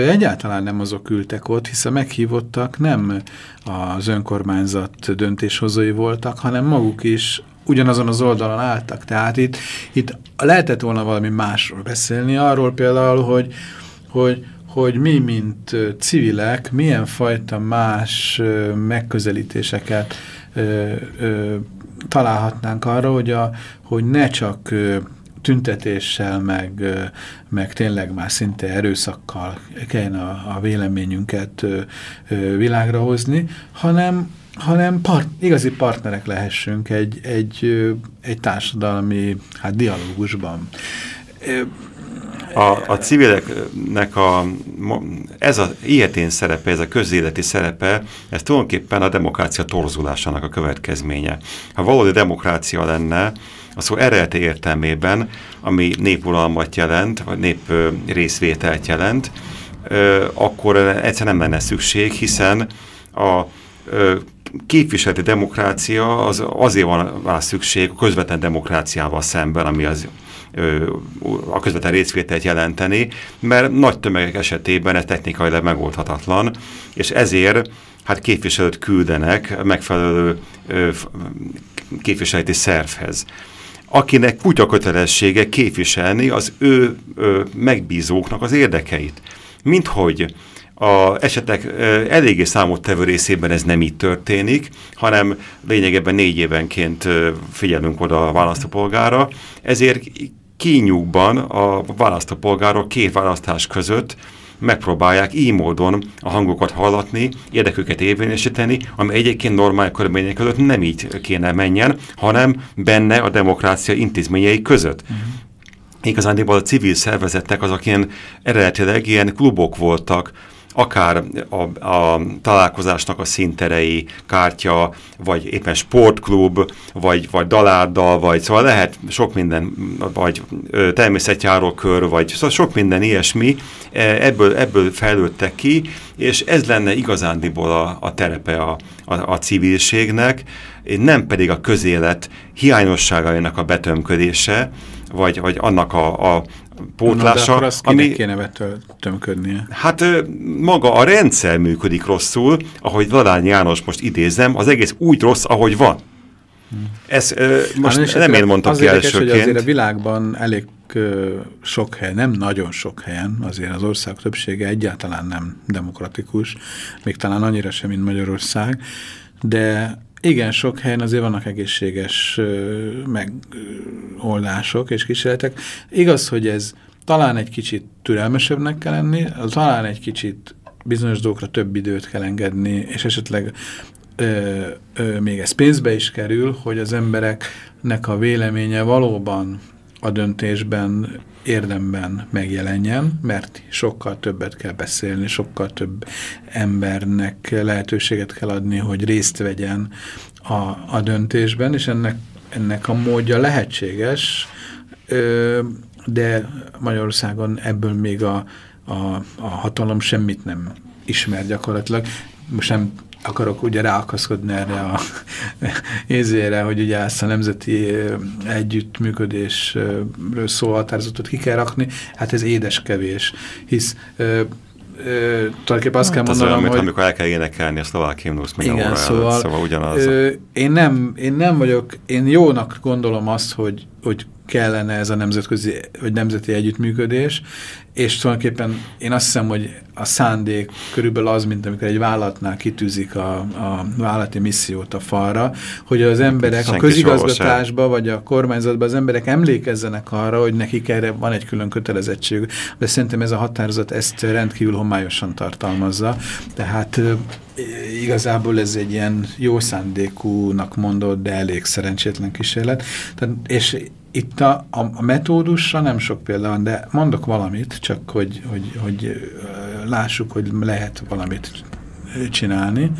egyáltalán nem azok ültek ott, hisz a meghívottak nem az önkormányzat döntéshozói voltak, hanem maguk is ugyanazon az oldalon álltak. Tehát itt, itt lehetett volna valami másról beszélni, arról például, hogy, hogy hogy mi, mint civilek, milyen fajta más megközelítéseket ö, ö, találhatnánk arra, hogy, a, hogy ne csak tüntetéssel, meg, meg tényleg már szinte erőszakkal kellene a, a véleményünket világra hozni, hanem, hanem part, igazi partnerek lehessünk egy, egy, egy társadalmi hát, dialógusban. A, a civileknek a, ez a ilyetén szerepe, ez a közéleti szerepe, ez tulajdonképpen a demokrácia torzulásának a következménye. Ha valódi demokrácia lenne, a szó eredeti értelmében, ami népuralmat jelent, vagy nép részvételt jelent, akkor egyszer nem lenne szükség, hiszen a képviseleti demokrácia az azért van rá szükség a közvetlen demokráciával szemben, ami az a közvetlen részvételt jelenteni, mert nagy tömegek esetében ez technikailag megoldhatatlan, és ezért hát képviselőt küldenek megfelelő képviseleti szervhez akinek kutya kötelessége képviselni az ő ö, megbízóknak az érdekeit. Mint hogy a esetek eléggé számottevő részében ez nem így történik, hanem lényegében négy évenként figyelünk oda a választópolgára, ezért kínjukban a választópolgárok két választás között megpróbálják így módon a hangokat hallatni, érdeküket érvényesíteni, ami egyébként normál körülmények között nem így kéne menjen, hanem benne a demokrácia intézményei között. Uh-huh igazándiból a civil szervezetek azok ilyen eredetileg ilyen klubok voltak, akár a, a találkozásnak a színterei, kártya, vagy éppen sportklub, vagy, vagy dalárdal, vagy szóval lehet sok minden, vagy természetjárókör, vagy szóval sok minden ilyesmi, e, ebből, ebből fejlődtek ki, és ez lenne igazándiból a, a terepe a, a, a civilségnek, nem pedig a közélet hiányosságainak a betömködése, vagy, vagy annak a, a pótlása. Na, azt ami kéne tömködnie? Hát maga a rendszer működik rosszul, ahogy Ladány János most idézem, az egész úgy rossz, ahogy van. Ez most hát, nem én mondtam ki elsőként. hogy azért a világban elég sok hely, nem nagyon sok helyen, azért az ország többsége egyáltalán nem demokratikus, még talán annyira sem, mint Magyarország, de igen, sok helyen azért vannak egészséges megoldások és kísérletek. Igaz, hogy ez talán egy kicsit türelmesebbnek kell lenni, talán egy kicsit bizonyos dolgokra több időt kell engedni, és esetleg ö, ö, még ez pénzbe is kerül, hogy az embereknek a véleménye valóban a döntésben érdemben megjelenjen, mert sokkal többet kell beszélni, sokkal több embernek lehetőséget kell adni, hogy részt vegyen a, a döntésben, és ennek, ennek a módja lehetséges, de Magyarországon ebből még a, a, a hatalom semmit nem ismer gyakorlatilag. Most nem akarok ugye ráakaszkodni erre a ézére, hogy ugye ezt a nemzeti együttműködésről szó határozatot ki kell rakni, hát ez édes kevés, hisz tulajdonképpen azt hát kell mondanom, olyan, hogy... amikor el kell énekelni a szlovák himnusz minden igen, szóval, szóval ugyanaz. Ö, én, nem, én nem vagyok, én jónak gondolom azt, hogy, hogy kellene ez a nemzetközi, vagy nemzeti együttműködés, és tulajdonképpen én azt hiszem, hogy a szándék körülbelül az, mint amikor egy vállalatnál kitűzik a, a vállalati missziót a falra, hogy az emberek Senki a közigazgatásba, vagy a kormányzatban az emberek emlékezzenek arra, hogy nekik erre van egy külön kötelezettség. De szerintem ez a határozat ezt rendkívül homályosan tartalmazza. Tehát igazából ez egy ilyen jó szándékúnak mondott, de elég szerencsétlen kísérlet. Tehát, és itt a, a, a metódusra nem sok példa van, de mondok valamit, csak hogy, hogy, hogy lássuk, hogy lehet valamit csinálni.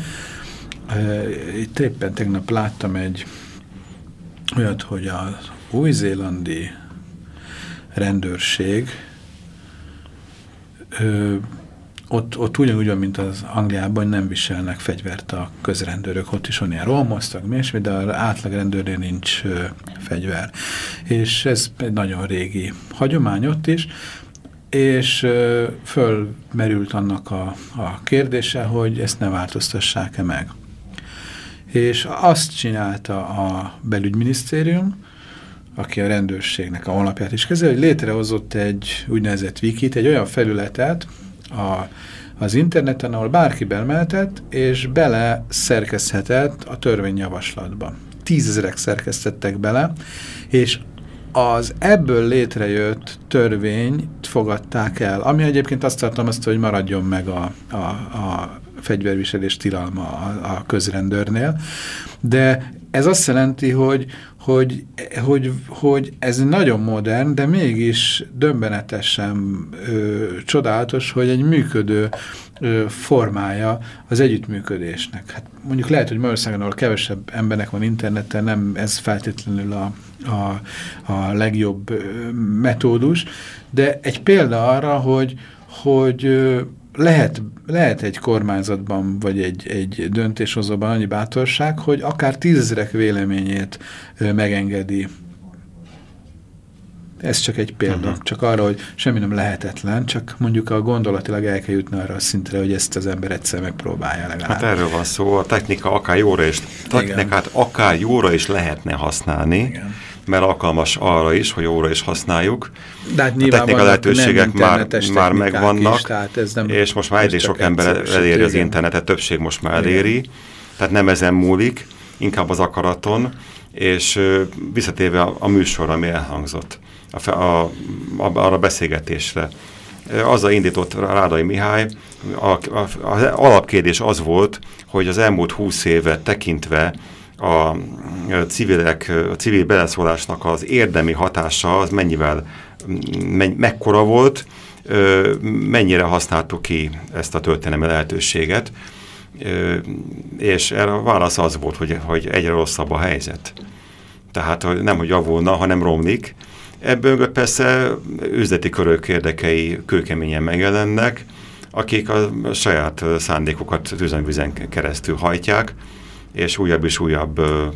Itt éppen tegnap láttam egy olyat, hogy az új-zélandi rendőrség ott, ott ugyanúgy van, mint az Angliában, nem viselnek fegyvert a közrendőrök, ott is olyan rohamoztak, mi de az átlag rendőrnél nincs ö, fegyver. És ez egy nagyon régi hagyomány ott is, és ö, fölmerült annak a, a kérdése, hogy ezt ne változtassák-e meg. És azt csinálta a belügyminisztérium, aki a rendőrségnek a honlapját is kezel, hogy létrehozott egy úgynevezett wikit, egy olyan felületet, a, az interneten, ahol bárki bemeltett, és bele szerkeszthetett a törvényjavaslatba. Tízezerek szerkesztettek bele, és az ebből létrejött törvényt fogadták el, ami egyébként azt tartalmazta, hogy maradjon meg a, a, a fegyverviselés tilalma a, a közrendőrnél, de ez azt jelenti, hogy, hogy, hogy, hogy ez nagyon modern, de mégis döbbenetesen ö, csodálatos, hogy egy működő ö, formája az együttműködésnek. Hát mondjuk lehet, hogy Magyarországon, ahol kevesebb embernek van interneten, nem ez feltétlenül a, a, a legjobb ö, metódus, de egy példa arra, hogy, hogy lehet, lehet egy kormányzatban, vagy egy, egy döntéshozóban annyi bátorság, hogy akár tízezrek véleményét megengedi. Ez csak egy példa, uh mhm. -huh. csak arra, hogy semmi nem lehetetlen, csak mondjuk a gondolatilag el kell jutni arra a szintre, hogy ezt az ember egyszer megpróbálja legalább. Hát erről van szó, a technika akár jóra is, technikát akár jóra is lehetne használni, Igen mert alkalmas arra is, hogy óra is használjuk. De hát a technika lehetőségek már, már megvannak, is, ez nem, és most már egyre sok ember eléri az internetet, többség most már eléri, igen. tehát nem ezen múlik, inkább az akaraton, és visszatérve a, a műsor, ami elhangzott. a, a, a, arra a beszélgetésre. Azzal indított Rádai Mihály, az alapkérdés az volt, hogy az elmúlt húsz évet tekintve a civilek, a civil beleszólásnak az érdemi hatása az mennyivel, menny, mekkora volt, mennyire használtuk ki ezt a történelmi lehetőséget, és erre a válasz az volt, hogy, hogy egyre rosszabb a helyzet. Tehát hogy nem, hogy javulna, hanem romlik. Ebből persze üzleti körök érdekei kőkeményen megjelennek, akik a saját szándékokat tüzenvizen keresztül hajtják, és újabb és újabb ö,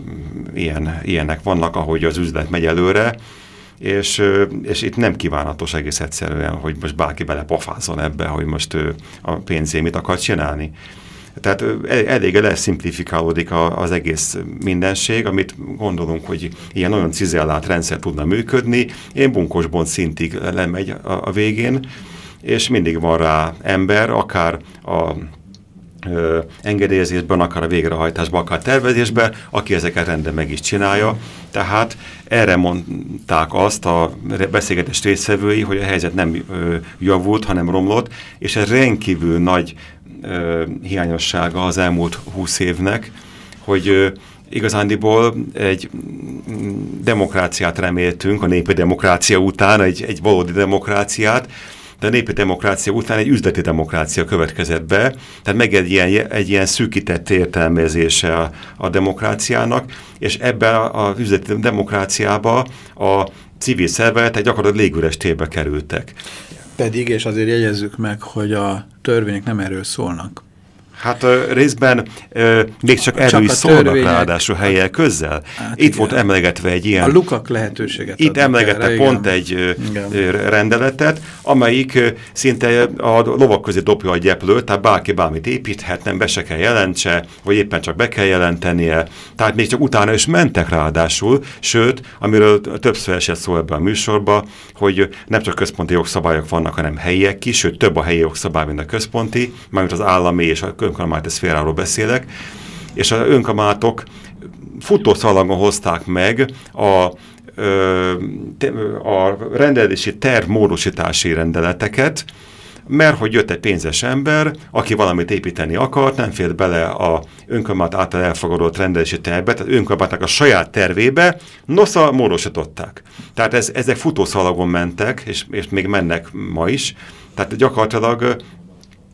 ilyen, ilyenek vannak, ahogy az üzlet megy előre, és, és itt nem kívánatos egész egyszerűen, hogy most bárki bele pofázzon ebbe, hogy most a pénzé mit akar csinálni. Tehát elég leszimplifikálódik az egész mindenség, amit gondolunk, hogy ilyen olyan cizellált rendszer tudna működni, én bunkosbont szintig lemegy a, a végén, és mindig van rá ember, akár a engedélyezésben, akár a végrehajtásban, akár a tervezésben, aki ezeket rendben meg is csinálja. Tehát erre mondták azt a beszélgetés résztvevői, hogy a helyzet nem ö, javult, hanem romlott, és ez rendkívül nagy ö, hiányossága az elmúlt húsz évnek, hogy ö, igazándiból egy demokráciát reméltünk, a népi demokrácia után, egy, egy valódi demokráciát, de a népi demokrácia után egy üzleti demokrácia következett be, tehát meg egy ilyen, egy ilyen szűkített értelmezése a, a demokráciának, és ebben az üzleti demokráciába a civil szervezetek gyakorlatilag légüres térbe kerültek. Pedig, és azért jegyezzük meg, hogy a törvények nem erről szólnak. Hát uh, részben uh, még csak erről is szólnak törvények, ráadásul helyek közzel. Hát Itt igen. volt emlegetve egy ilyen... A lukak lehetőséget Itt emlegette erre, pont igen. egy igen. rendeletet, amelyik szinte a lovak közé dobja a gyeplőt, tehát bárki bármit építhet, nem be se kell jelentse, vagy éppen csak be kell jelentenie. Tehát még csak utána is mentek ráadásul, sőt, amiről többször esett szó ebben a műsorban, hogy nem csak központi jogszabályok vannak, hanem helyiek is, sőt több a helyi jogszabály, mint a központi, mármint az állami és a önkormányzati szféráról beszélek, és az önkormányzatok futószalagon hozták meg a a rendelési tervmódosítási rendeleteket, mert hogy jött egy pénzes ember, aki valamit építeni akart, nem félt bele a önkormányzat által elfogadott rendelési tervbe, tehát önkormányzatnak a saját tervébe, nosza módosították. Tehát ez, ezek futószalagon mentek, és, és még mennek ma is, tehát gyakorlatilag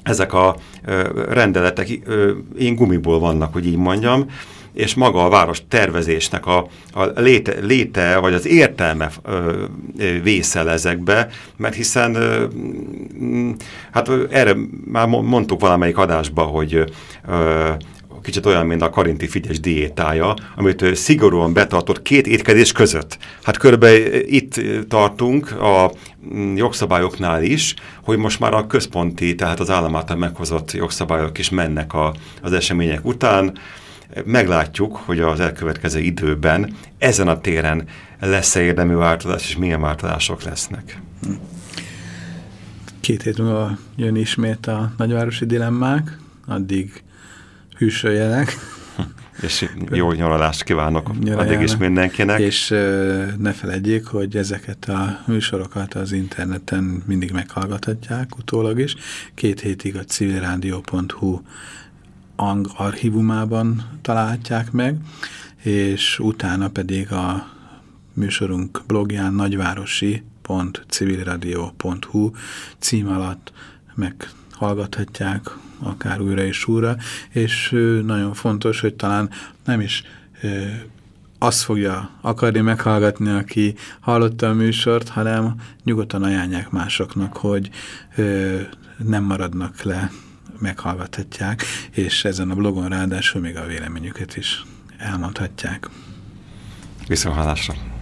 ezek a rendeletek én gumiból vannak, hogy így mondjam, és maga a város tervezésnek a, a léte, léte, vagy az értelme vészel ezekbe, mert hiszen hát erre már mondtuk valamelyik adásban, hogy ö, kicsit olyan, mint a Karinti Figyes diétája, amit szigorúan betartott két étkezés között. Hát körülbelül itt tartunk a mm, jogszabályoknál is, hogy most már a központi, tehát az állam által meghozott jogszabályok is mennek a, az események után. Meglátjuk, hogy az elkövetkező időben ezen a téren lesz-e érdemű változás, és milyen változások lesznek. Két hét múlva jön ismét a nagyvárosi dilemmák, addig hűsöljenek. És jó nyaralást kívánok addig is mindenkinek. És ne feledjék, hogy ezeket a műsorokat az interneten mindig meghallgathatják, utólag is. Két hétig a civilrádió.hu ang archívumában találhatják meg, és utána pedig a műsorunk blogján nagyvárosi.civilradio.hu cím alatt meghallgathatják akár újra és újra, és nagyon fontos, hogy talán nem is azt fogja akarni meghallgatni, aki hallotta a műsort, hanem nyugodtan ajánlják másoknak, hogy nem maradnak le, meghallgathatják, és ezen a blogon ráadásul még a véleményüket is elmondhatják. Viszontlátásra!